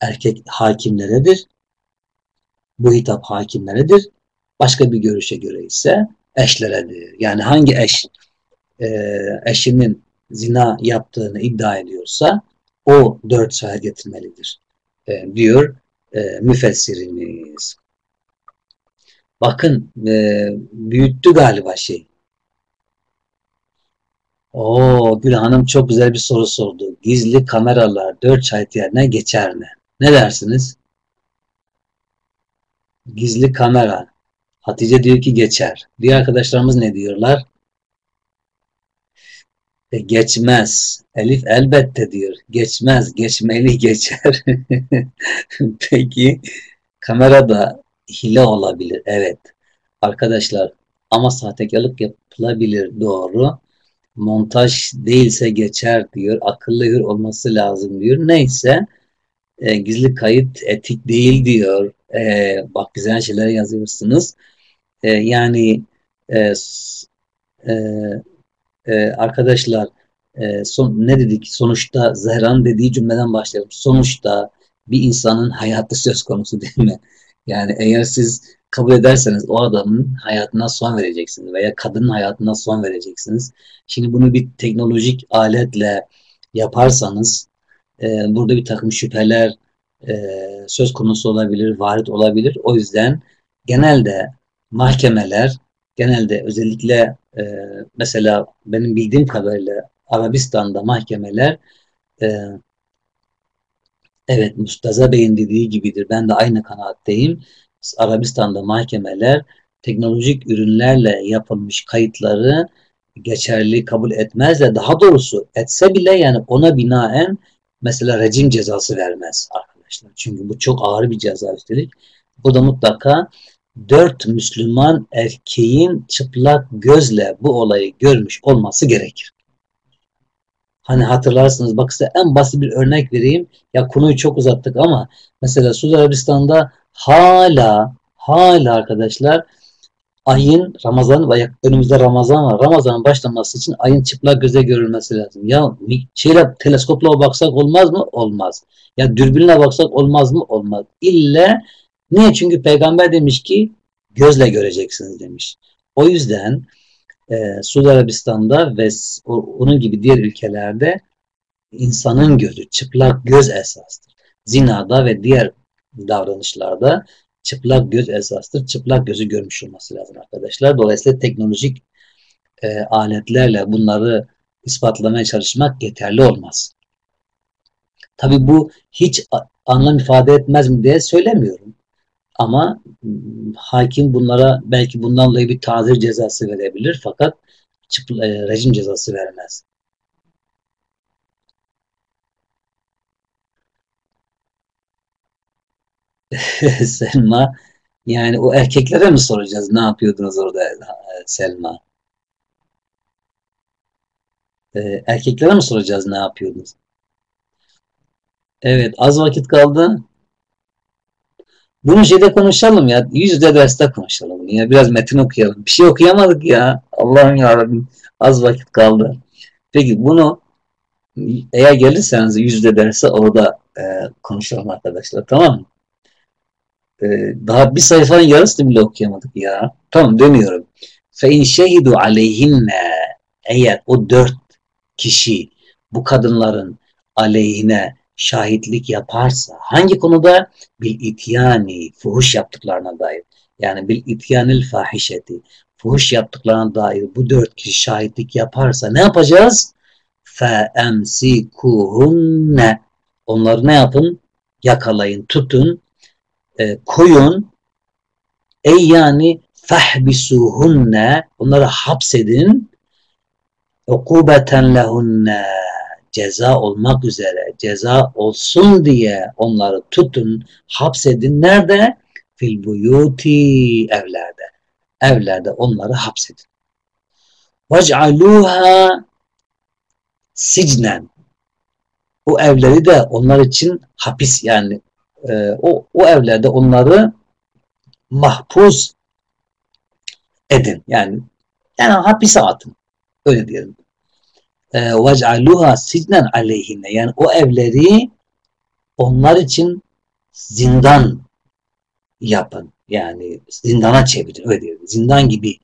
erkek hakimleredir. Bu hitap hakimleredir. Başka bir görüşe göre ise eşleredir. Yani hangi eş e, eşinin zina yaptığını iddia ediyorsa o dört şahit getirmelidir. E, diyor e, müfessirimiz. Bakın e, büyüttü galiba şey. Oo Gül Hanım çok güzel bir soru sordu. Gizli kameralar dört şahit yerine geçer mi? Ne dersiniz? Gizli kamera. Hatice diyor ki geçer. Diğer arkadaşlarımız ne diyorlar? E, geçmez. Elif elbette diyor. Geçmez. Geçmeli geçer. Peki kamerada hile olabilir. Evet. Arkadaşlar ama sahtekarlık yapılabilir. Doğru. Montaj değilse geçer diyor. Akıllı hür olması lazım diyor. Neyse e, gizli kayıt etik değil diyor. E, bak güzel şeyler yazıyorsunuz. E, yani e, e, e, arkadaşlar e, son, ne dedik? Sonuçta Zehra'nın dediği cümleden başlayalım. Sonuçta bir insanın hayatı söz konusu değil mi? Yani eğer siz kabul ederseniz o adamın hayatına son vereceksiniz veya kadının hayatına son vereceksiniz. Şimdi bunu bir teknolojik aletle yaparsanız e, burada bir takım şüpheler e, söz konusu olabilir, varit olabilir. O yüzden genelde mahkemeler, genelde özellikle e, mesela benim bildiğim kadarıyla Arabistan'da mahkemeler e, evet Mustaza Bey'in dediği gibidir. Ben de aynı kanaatteyim. Arabistan'da mahkemeler teknolojik ürünlerle yapılmış kayıtları geçerli kabul etmez de daha doğrusu etse bile yani ona binaen mesela rejim cezası vermez arkadaşlar. Çünkü bu çok ağır bir ceza üstelik. Bu da mutlaka dört Müslüman erkeğin çıplak gözle bu olayı görmüş olması gerekir. Hani hatırlarsınız bak size en basit bir örnek vereyim. Ya konuyu çok uzattık ama mesela Suudi Arabistan'da hala hala arkadaşlar ayın Ramazan ve önümüzde Ramazan var. Ramazanın başlaması için ayın çıplak göze görülmesi lazım. Ya şeyle teleskopla baksak olmaz mı? Olmaz. Ya dürbünle baksak olmaz mı? Olmaz. İlle niye? Çünkü peygamber demiş ki gözle göreceksiniz demiş. O yüzden e, Suudi Arabistan'da ve onun gibi diğer ülkelerde insanın gözü, çıplak göz esastır. Zinada ve diğer davranışlarda çıplak göz esastır. Çıplak gözü görmüş olması lazım arkadaşlar. Dolayısıyla teknolojik e, aletlerle bunları ispatlamaya çalışmak yeterli olmaz. Tabi bu hiç anlam ifade etmez mi diye söylemiyorum. Ama hakim bunlara belki bundan dolayı bir tazir cezası verebilir fakat e, rejim cezası vermez. Selma yani o erkeklere mi soracağız ne yapıyordunuz orada e, Selma? E, erkeklere mi soracağız ne yapıyordunuz? Evet az vakit kaldı. Bunu şeyde konuşalım ya. Yüzde derste konuşalım. Ya biraz metin okuyalım. Bir şey okuyamadık ya. Allah'ım yarabbim. Az vakit kaldı. Peki bunu eğer gelirseniz yüzde derse orada e, konuşalım arkadaşlar. Tamam mı? Ee, daha bir sayfanın yarısını bile okuyamadık ya. Tamam dönüyorum. Fe in şehidu eğer o dört kişi bu kadınların aleyhine şahitlik yaparsa hangi konuda? Bil ityani fuhuş yaptıklarına dair. Yani bil ityanil fahişeti fuhuş yaptıklarına dair bu dört kişi şahitlik yaparsa ne yapacağız? Fe emsikuhunne onları ne yapın? Yakalayın, tutun, e, koyun. Ey yani fehbisuhunne onları hapsedin. Ukubeten lehunne ceza olmak üzere ceza olsun diye onları tutun, hapsedin. Nerede? Fil buyuti evlerde. Evlerde onları hapsedin. Vec'aluha sicnen. O evleri de onlar için hapis yani e, o, o evlerde onları mahpus edin. Yani yani hapise atın. Öyle diyelim. وَجْعَلُوهَا سِجْنًا aleyhine Yani o evleri onlar için zindan yapın. Yani zindana çevirin. Öyle diyelim. Zindan gibi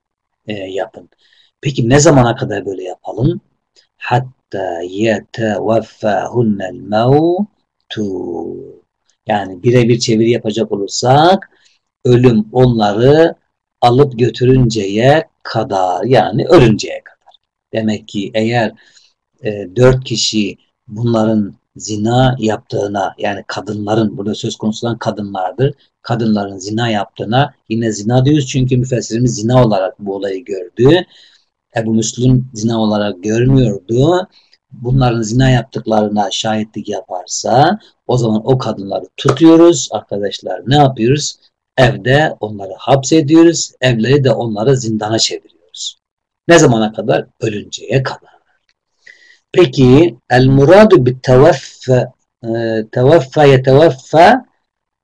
e, yapın. Peki ne zamana kadar böyle yapalım? Hatta yeteveffâhunnel mevtu yani birebir çeviri yapacak olursak ölüm onları alıp götürünceye kadar yani ölünceye kadar. Demek ki eğer e, dört kişi bunların zina yaptığına yani kadınların burada söz konusu olan kadınlardır. Kadınların zina yaptığına yine zina diyoruz çünkü müfessirimiz zina olarak bu olayı gördü. Ebu Müslüm zina olarak görmüyordu. Bunların zina yaptıklarına şahitlik yaparsa o zaman o kadınları tutuyoruz. Arkadaşlar ne yapıyoruz? Evde onları hapsediyoruz. Evleri de onları zindana çeviriyoruz. Ne zamana kadar? Ölünceye kadar. Peki el muradu bit tevaffa e, tevaffa yetevaffa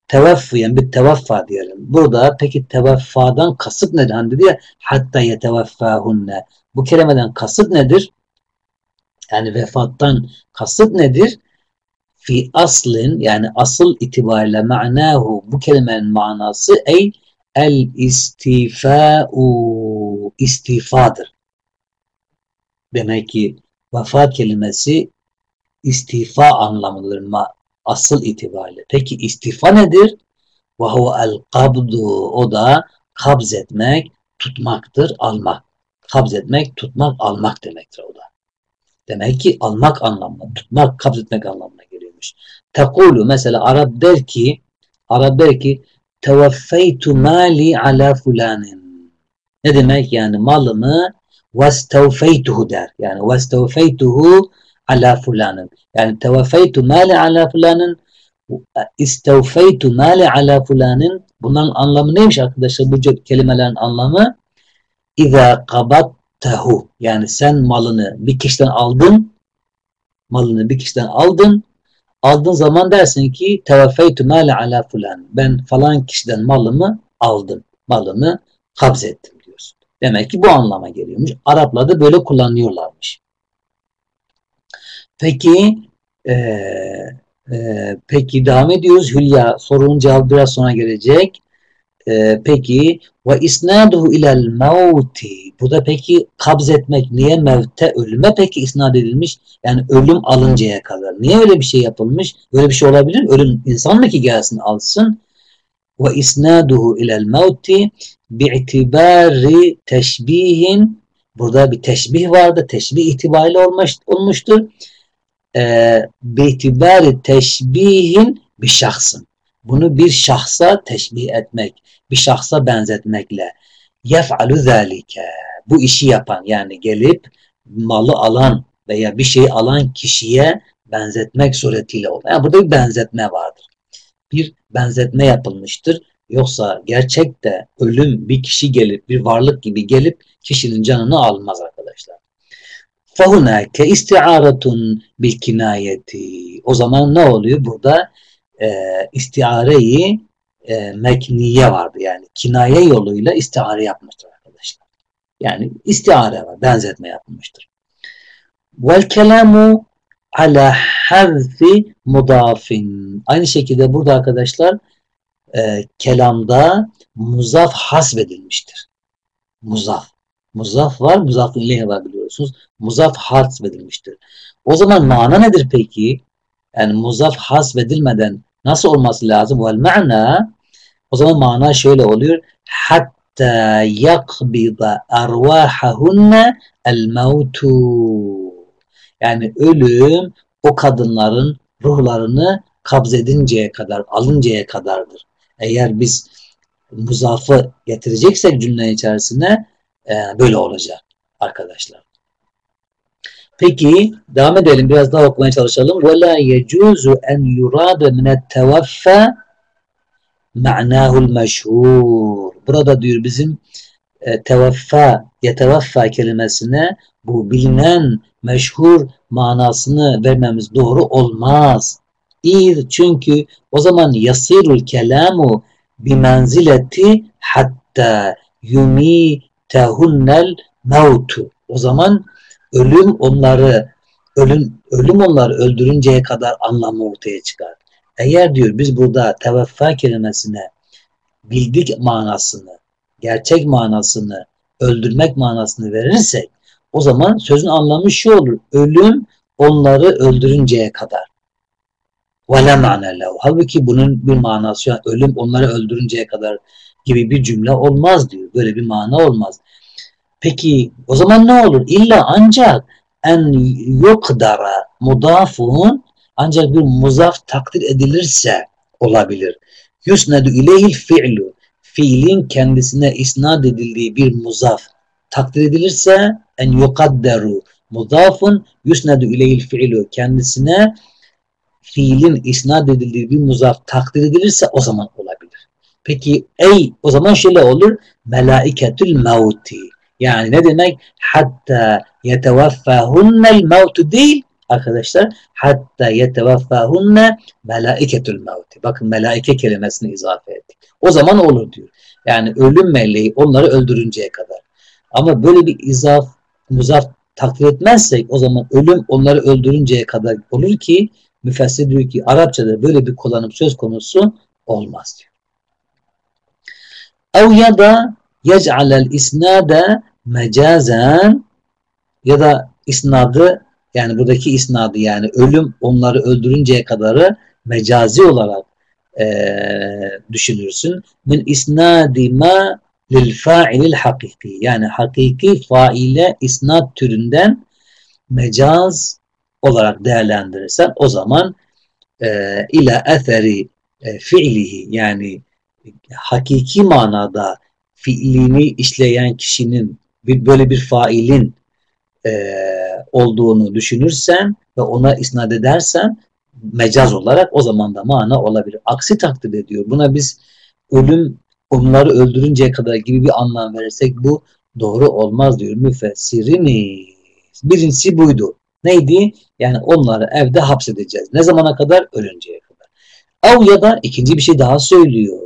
tevaffiyen bir tevaffa diyelim. Burada peki tevaffadan kasıt nedir? Hani dedi ya hatta yetevaffahunne. Bu kelimeden kasıt nedir? Yani vefattan kasıt nedir? Fi aslin yani asıl itibariyle ma'nahu bu kelimenin manası ey el istifa'u istifadır. Demek ki Vefa kelimesi istifa anlamıdır asıl itibariyle. Peki istifa nedir? Ve huve kabdu o da kabz etmek, tutmaktır, almak. Kabz etmek, tutmak, almak demektir o da. Demek ki almak anlamına, tutmak, kabz etmek anlamına geliyormuş. Tekulu mesela Arap der ki, Arap der ki teveffeytu mali ala fulanin. Ne demek yani malımı وَاسْتَوْفَيْتُهُ der. Yani وَاسْتَوْفَيْتُهُ ala fulanın. Yani teveffeytu mali ala fulanın istevfeytu mali ala fulanın bunların anlamı neymiş arkadaşlar bu kelimelerin anlamı İza kabattahu yani sen malını bir kişiden aldın malını bir kişiden aldın aldığın zaman dersin ki teveffeytu mali ala fulan ben falan kişiden malımı aldım malımı kabzettim Demek ki bu anlama geliyormuş. Araplar da böyle kullanıyorlarmış. Peki e, e, peki devam ediyoruz. Hülya sorunun cevabı biraz sonra gelecek. E, peki ve isnaduhu ilel mevti. Bu da peki kabz etmek niye mevte ölüme peki isnad edilmiş? Yani ölüm alıncaya kadar. Niye öyle bir şey yapılmış? Böyle bir şey olabilir mi? Ölüm insan mı ki gelsin alsın? Ve isnaduhu ilel mevti bi'tibari teşbihin burada bir teşbih vardı. Teşbih itibariyle olmuş, olmuştur. Ee, bi'tibari teşbihin bir şahsın. Bunu bir şahsa teşbih etmek, bir şahsa benzetmekle yef'alu zalike. Bu işi yapan yani gelip malı alan veya bir şey alan kişiye benzetmek suretiyle olur. Yani burada bir benzetme vardır. Bir benzetme yapılmıştır. Yoksa gerçekte ölüm bir kişi gelip bir varlık gibi gelip kişinin canını almaz arkadaşlar. فَهُنَاكَ istiaretun bil kinayeti. O zaman ne oluyor? Burada e, istiareyi e, mekniye vardı. Yani kinaye yoluyla istiare yapmıştır arkadaşlar. Yani istiare var. Benzetme yapılmıştır. Vel kelamu ala harfi mudafin. Aynı şekilde burada arkadaşlar e, kelamda muzaf hasbedilmiştir. Muzaf. Muzaf var, muzaf ileyhe var biliyorsunuz. Muzaf hasbedilmiştir. O zaman mana nedir peki? Yani muzaf hasbedilmeden nasıl olması lazım? Vel ma'na o zaman mana şöyle oluyor. Hatta yakbida arvahahunne el mevtu. Yani ölüm o kadınların ruhlarını kabzedinceye kadar, alıncaya kadardır. Eğer biz muzafı getireceksek cümle içerisine e, böyle olacak arkadaşlar. Peki devam edelim biraz daha okumaya çalışalım. La yecuzu en yurade minet tevaffa ma'nahul meşhur. Burada diyor bizim e, tevaffa, yetevaffa kelimesine bu bilinen meşhur manasını vermemiz doğru olmaz. İr çünkü o zaman yasirul kelamu bimenzileti hatta yumi tehunnel mevtu. O zaman ölüm onları ölüm ölüm onları öldürünceye kadar anlamı ortaya çıkar. Eğer diyor biz burada teveffa kelimesine bildik manasını, gerçek manasını, öldürmek manasını verirsek o zaman sözün anlamı şu olur. Ölüm onları öldürünceye kadar. Ve la ma'na Halbuki bunun bir manası yani ölüm onları öldürünceye kadar gibi bir cümle olmaz diyor. Böyle bir mana olmaz. Peki o zaman ne olur? İlla ancak en yukdara mudafun ancak bir muzaf takdir edilirse olabilir. Yusnedu ileyhil fi'lu fiilin kendisine isnat edildiği bir muzaf takdir edilirse en yukadderu muzafun yusnedu ileyhil fi'lu kendisine fiilin isnat edildiği bir muzaf takdir edilirse o zaman olabilir. Peki ey o zaman şöyle olur melaiketül mevti yani ne demek hatta yetevaffahunne'l mevtu değil arkadaşlar hatta yetevaffahunne melaiketül mevti. Bakın melaike kelimesini izafe ettik. O zaman olur diyor. Yani ölüm meleği onları öldürünceye kadar. Ama böyle bir izaf, muzaf takdir etmezsek o zaman ölüm onları öldürünceye kadar olur ki müfessir diyor ki Arapçada böyle bir kullanım söz konusu olmaz diyor. Ev ya da yec'alel isnade mecazen ya da isnadı yani buradaki isnadı yani ölüm onları öldürünceye kadarı mecazi olarak e, düşünürsün. Min isnadi ma lil fa'ilil hakiki. Yani hakiki faile isnat türünden mecaz olarak değerlendirirsen o zaman e, ila eseri e, fiilihi yani hakiki manada fiilini işleyen kişinin bir, böyle bir failin e, olduğunu düşünürsen ve ona isnat edersen mecaz olarak o zaman da mana olabilir. Aksi takdirde diyor. Buna biz ölüm onları öldürünceye kadar gibi bir anlam verirsek bu doğru olmaz diyor müfessirimiz. Birincisi buydu. Neydi? Yani onları evde hapsedeceğiz. Ne zamana kadar? Ölünceye kadar. Av ya da ikinci bir şey daha söylüyor.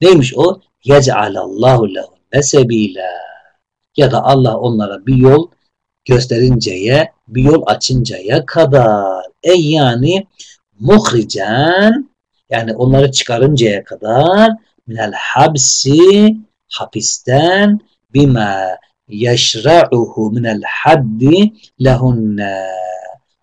Neymiş o? Yec'alallahu lehu nesebila. Ya da Allah onlara bir yol gösterinceye, bir yol açıncaya kadar. Ey yani muhricen yani onları çıkarıncaya kadar minel habsi hapisten bima yeşra'uhu minel haddi lehunne.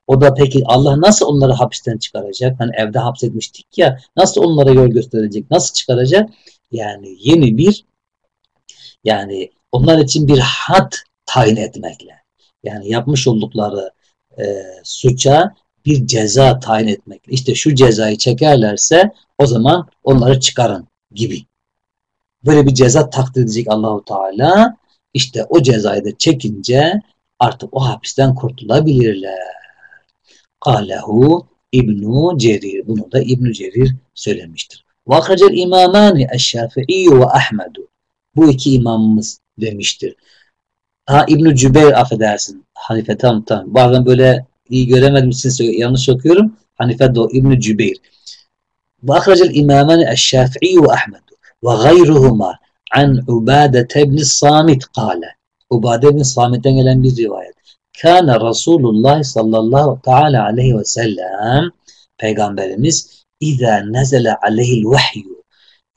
O da peki Allah nasıl onları hapisten çıkaracak? Hani evde hapsetmiştik ya. Nasıl onlara yol gösterecek? Nasıl çıkaracak? Yani yeni bir yani onlar için bir had tayin etmekle. Yani yapmış oldukları e, suça bir ceza tayin etmekle. İşte şu cezayı çekerlerse o zaman onları çıkarın gibi. Böyle bir ceza takdir edecek Allahu Teala. İşte o cezayı da çekince artık o hapisten kurtulabilirler. Kalehu İbnu Cerir. Bunu da İbnu Cerir söylemiştir. Vakacel imamani eşşafi'i ve Ahmedu. Bu iki imamımız demiştir. Ha İbn Cübeyr affedersin. Hanife tam tam. Bazen böyle iyi göremedim için yanlış okuyorum. Hanife de İbn Cübeyr. Ve ahracel imamen eşşafi'i ve Ahmed ve gayruhuma an Ubade ibn Samit kâle. Ubade ibn Samit'ten gelen bir rivayet. Kana Resulullah sallallahu teala aleyhi ve sellem Peygamberimiz İza nezele aleyhil vahyu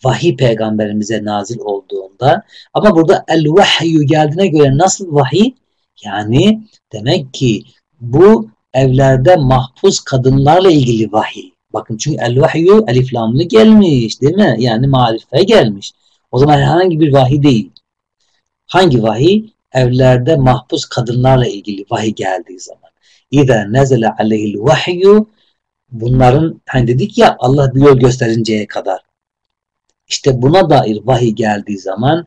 vahiy peygamberimize nazil olduğunda ama burada el vahyu geldiğine göre nasıl vahiy? Yani demek ki bu evlerde mahpus kadınlarla ilgili vahiy. Bakın çünkü el vahyu elif lamlı gelmiş değil mi? Yani marife gelmiş. O zaman herhangi bir vahiy değil. Hangi vahiy? Evlerde mahpus kadınlarla ilgili vahiy geldiği zaman. İza nezele aleyhil vahyu bunların hani dedik ya Allah bir yol gösterinceye kadar. İşte buna dair vahiy geldiği zaman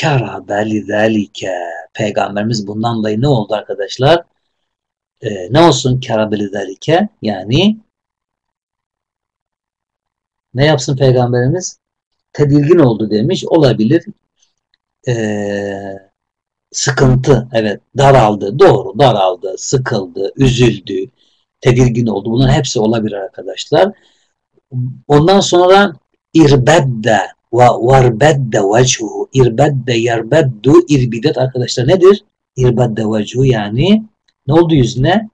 karabe lidalike peygamberimiz bundan dolayı ne oldu arkadaşlar? Ee, ne olsun karabe lidalike yani ne yapsın peygamberimiz? Tedirgin oldu demiş. Olabilir. Ee, sıkıntı. Evet. Daraldı. Doğru. Daraldı. Sıkıldı. Üzüldü. Tedirgin oldu. Bunların hepsi olabilir arkadaşlar. Ondan sonra irbedde ve varbedde vechuhu irbedde yerbeddu irbidet arkadaşlar nedir? İrbedde vechuhu yani ne oldu yüzüne?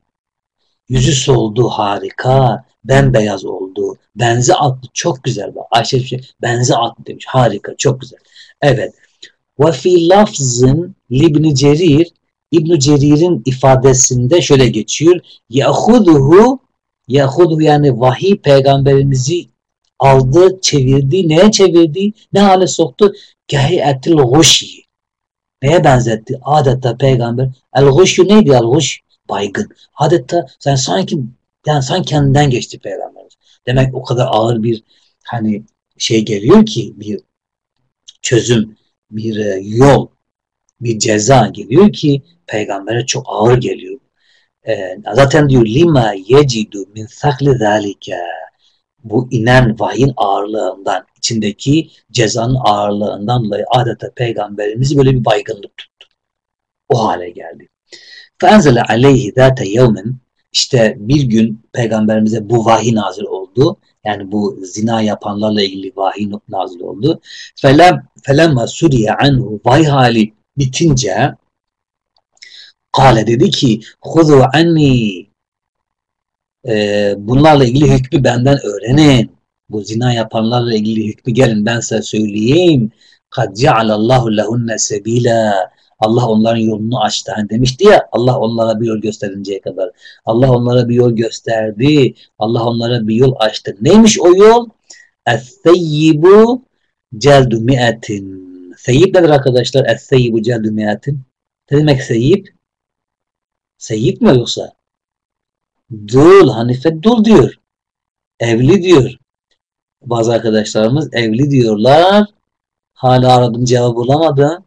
Yüzü soldu harika. Bembeyaz oldu. Benzi attı. Çok güzel. Bak. Ayşe şey, benzi attı demiş. Harika. Çok güzel. Evet. Ve fi lafzın libni cerir İbn Cerir'in ifadesinde şöyle geçiyor. Yahuduhu Yahuduhu yani vahiy peygamberimizi aldı, çevirdi. Neye çevirdi? Ne hale soktu? Gehiyetil guşi. Neye benzetti? Adeta peygamber. El guşu neydi el guş? Baygın. Adeta sen sanki yani sanki kendinden geçti peygamberimiz. Demek o kadar ağır bir hani şey geliyor ki bir çözüm, bir e, yol, bir ceza geliyor ki peygambere çok ağır geliyor. E, zaten diyor lima yecidu min sakli zalike bu inen vahyin ağırlığından, içindeki cezanın ağırlığından dolayı adeta peygamberimiz böyle bir baygınlık tuttu. O hale geldi. فَاَنْزَلَ عَلَيْهِ ذَاتَ يَوْمٍ işte bir gün peygamberimize bu vahiy nazil oldu. Yani bu zina yapanlarla ilgili vahiy nazil oldu. Felem felemma suriye anhu hali bitince kale dedi ki huzu anni e, bunlarla ilgili hükmü benden öğrenin. Bu zina yapanlarla ilgili hükmü gelin ben size söyleyeyim. Kad cealallahu lehunne sebila. Allah onların yolunu açtı. Hani demişti ya Allah onlara bir yol gösterinceye kadar. Allah onlara bir yol gösterdi. Allah onlara bir yol açtı. Neymiş o yol? Es-seyyibu celdu mi'atin. Seyyip nedir arkadaşlar? Es-seyyibu celdu mi'atin. Ne demek seyyip? Seyyip mi yoksa? Dul, Hanife dul diyor. Evli diyor. Bazı arkadaşlarımız evli diyorlar. Hala aradım cevap bulamadım.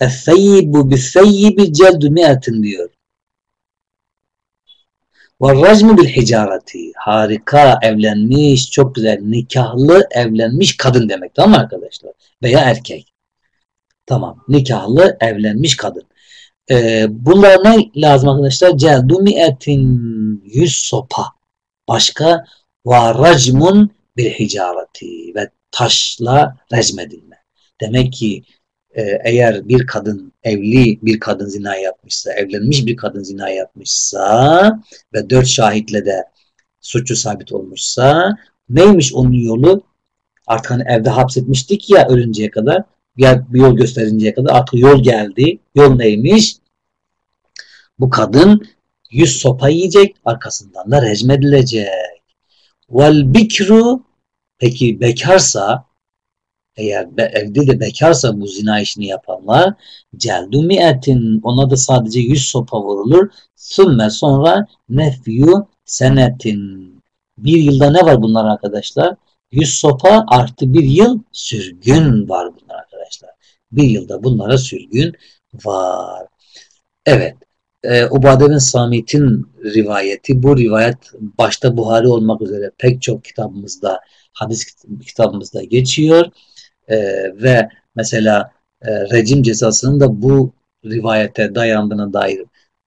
Es-seyyibu bis-seyyibi celdu mi'atin diyor. Ve racmu bil hicareti. Harika evlenmiş, çok güzel nikahlı evlenmiş kadın demek tamam mı arkadaşlar? Veya erkek. Tamam. Nikahlı evlenmiş kadın. Ee, bunlar ne lazım arkadaşlar? Celdu mi'etin yüz sopa. Başka ve racmun bil hicareti ve taşla recmedilme. Demek ki eğer bir kadın evli bir kadın zina yapmışsa, evlenmiş bir kadın zina yapmışsa ve dört şahitle de suçu sabit olmuşsa neymiş onun yolu? Artık hani evde hapsetmiştik ya ölünceye kadar ya bir yol gösterinceye kadar artık yol geldi. Yol neymiş? Bu kadın yüz sopa yiyecek arkasından da recmedilecek. Vel bikru peki bekarsa eğer be, evde de bekarsa bu zina işini yapanlar celdu mi'etin ona da sadece yüz sopa vurulur. Sümme sonra nefyu senetin. Bir yılda ne var bunlar arkadaşlar? Yüz sopa artı bir yıl sürgün var bunlar arkadaşlar. Bir yılda bunlara sürgün var. Evet. E, Ubade bin Samit'in rivayeti bu rivayet başta Buhari olmak üzere pek çok kitabımızda hadis kitabımızda geçiyor e, ve mesela e, rejim cezasının da bu rivayete dayandığına dair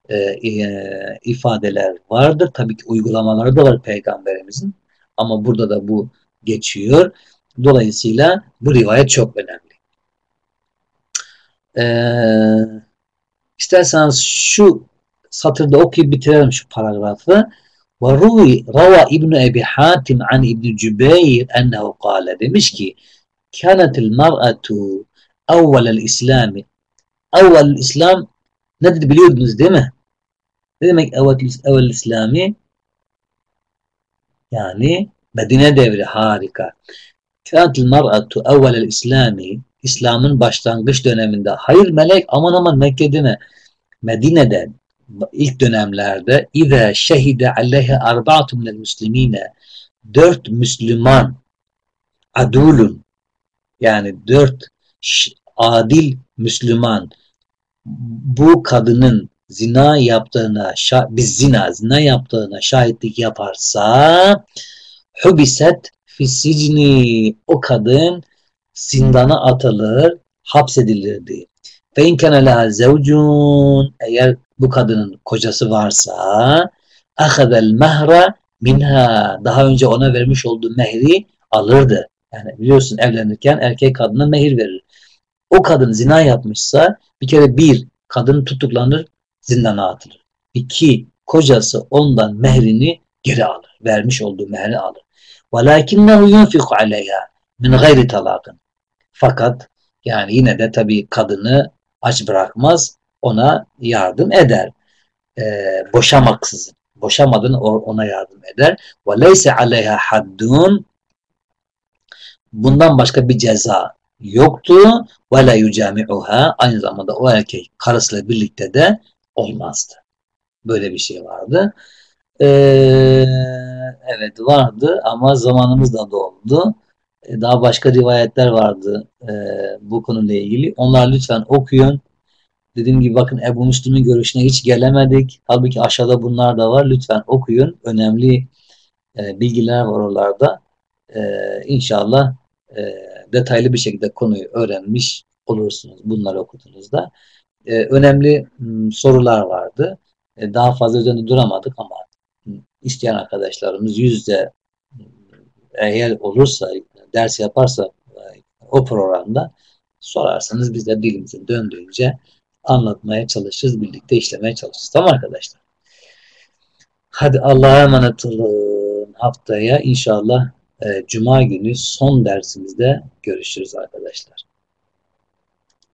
e, e, ifadeler vardır. Tabii ki uygulamaları da var peygamberimizin ama burada da bu geçiyor. Dolayısıyla bu rivayet çok önemli. Ee, isterseniz şu satırda okuyup bitirelim şu paragrafı. Ve ruvi rava İbn Ebi Hatim an İbn Cübeyr ennehu kâle demiş ki كانت المرأة أول الإسلام أول الإسلام nedir biliyordunuz değil mi? Ne demek evvel, evvel İslami? Yani Medine devri harika. Kânetil mar'atu evvelel İslami İslam'ın başlangıç döneminde hayır melek aman aman Mekke'de mi? Medine'de ilk dönemlerde İze şehide aleyhe arba'atu minel müslimine dört Müslüman adulun yani dört adil Müslüman bu kadının zina yaptığına, biz zina, zina yaptığına şahitlik yaparsa hubiset fisicni o kadın zindana atılır, hapsedilirdi. Fe in kana laha zevcun eğer bu kadının kocası varsa ahadel mehra minha daha önce ona vermiş olduğu mehri alırdı. Yani biliyorsun evlenirken erkek kadına mehir verir. O kadın zina yapmışsa bir kere bir kadın tutuklanır, zindana atılır. İki kocası ondan mehrini geri alır. Vermiş olduğu mehri alır. وَلَاكِنَّهُ يُنْفِقُ عَلَيْهَا min gayri talakın. Fakat yani yine de tabii kadını aç bırakmaz, ona yardım eder. Ee, boşamaksızın. Boşamadın ona yardım eder. وَلَيْسَ عَلَيْهَا حَدُّونَ Bundan başka bir ceza yoktu. Ve la yucami'uha aynı zamanda o erkek karısıyla birlikte de olmazdı. Böyle bir şey vardı. Ee, evet vardı ama zamanımız da doldu. Ee, daha başka rivayetler vardı e, bu konuyla ilgili. Onlar lütfen okuyun. Dediğim gibi bakın Ebu Müslüm'ün görüşüne hiç gelemedik. Halbuki aşağıda bunlar da var. Lütfen okuyun. Önemli e, bilgiler var oralarda. E, inşallah e, detaylı bir şekilde konuyu öğrenmiş olursunuz bunları okuduğunuzda. E, önemli m, sorular vardı. E, daha fazla üzerinde duramadık ama m, isteyen arkadaşlarımız yüzde eğer olursa ders yaparsa o programda sorarsanız biz de dilimizin döndüğünce anlatmaya çalışırız, birlikte işlemeye çalışırız. Tamam arkadaşlar. Hadi Allah'a emanet olun. Haftaya inşallah e, Cuma günü son dersimizde görüşürüz arkadaşlar.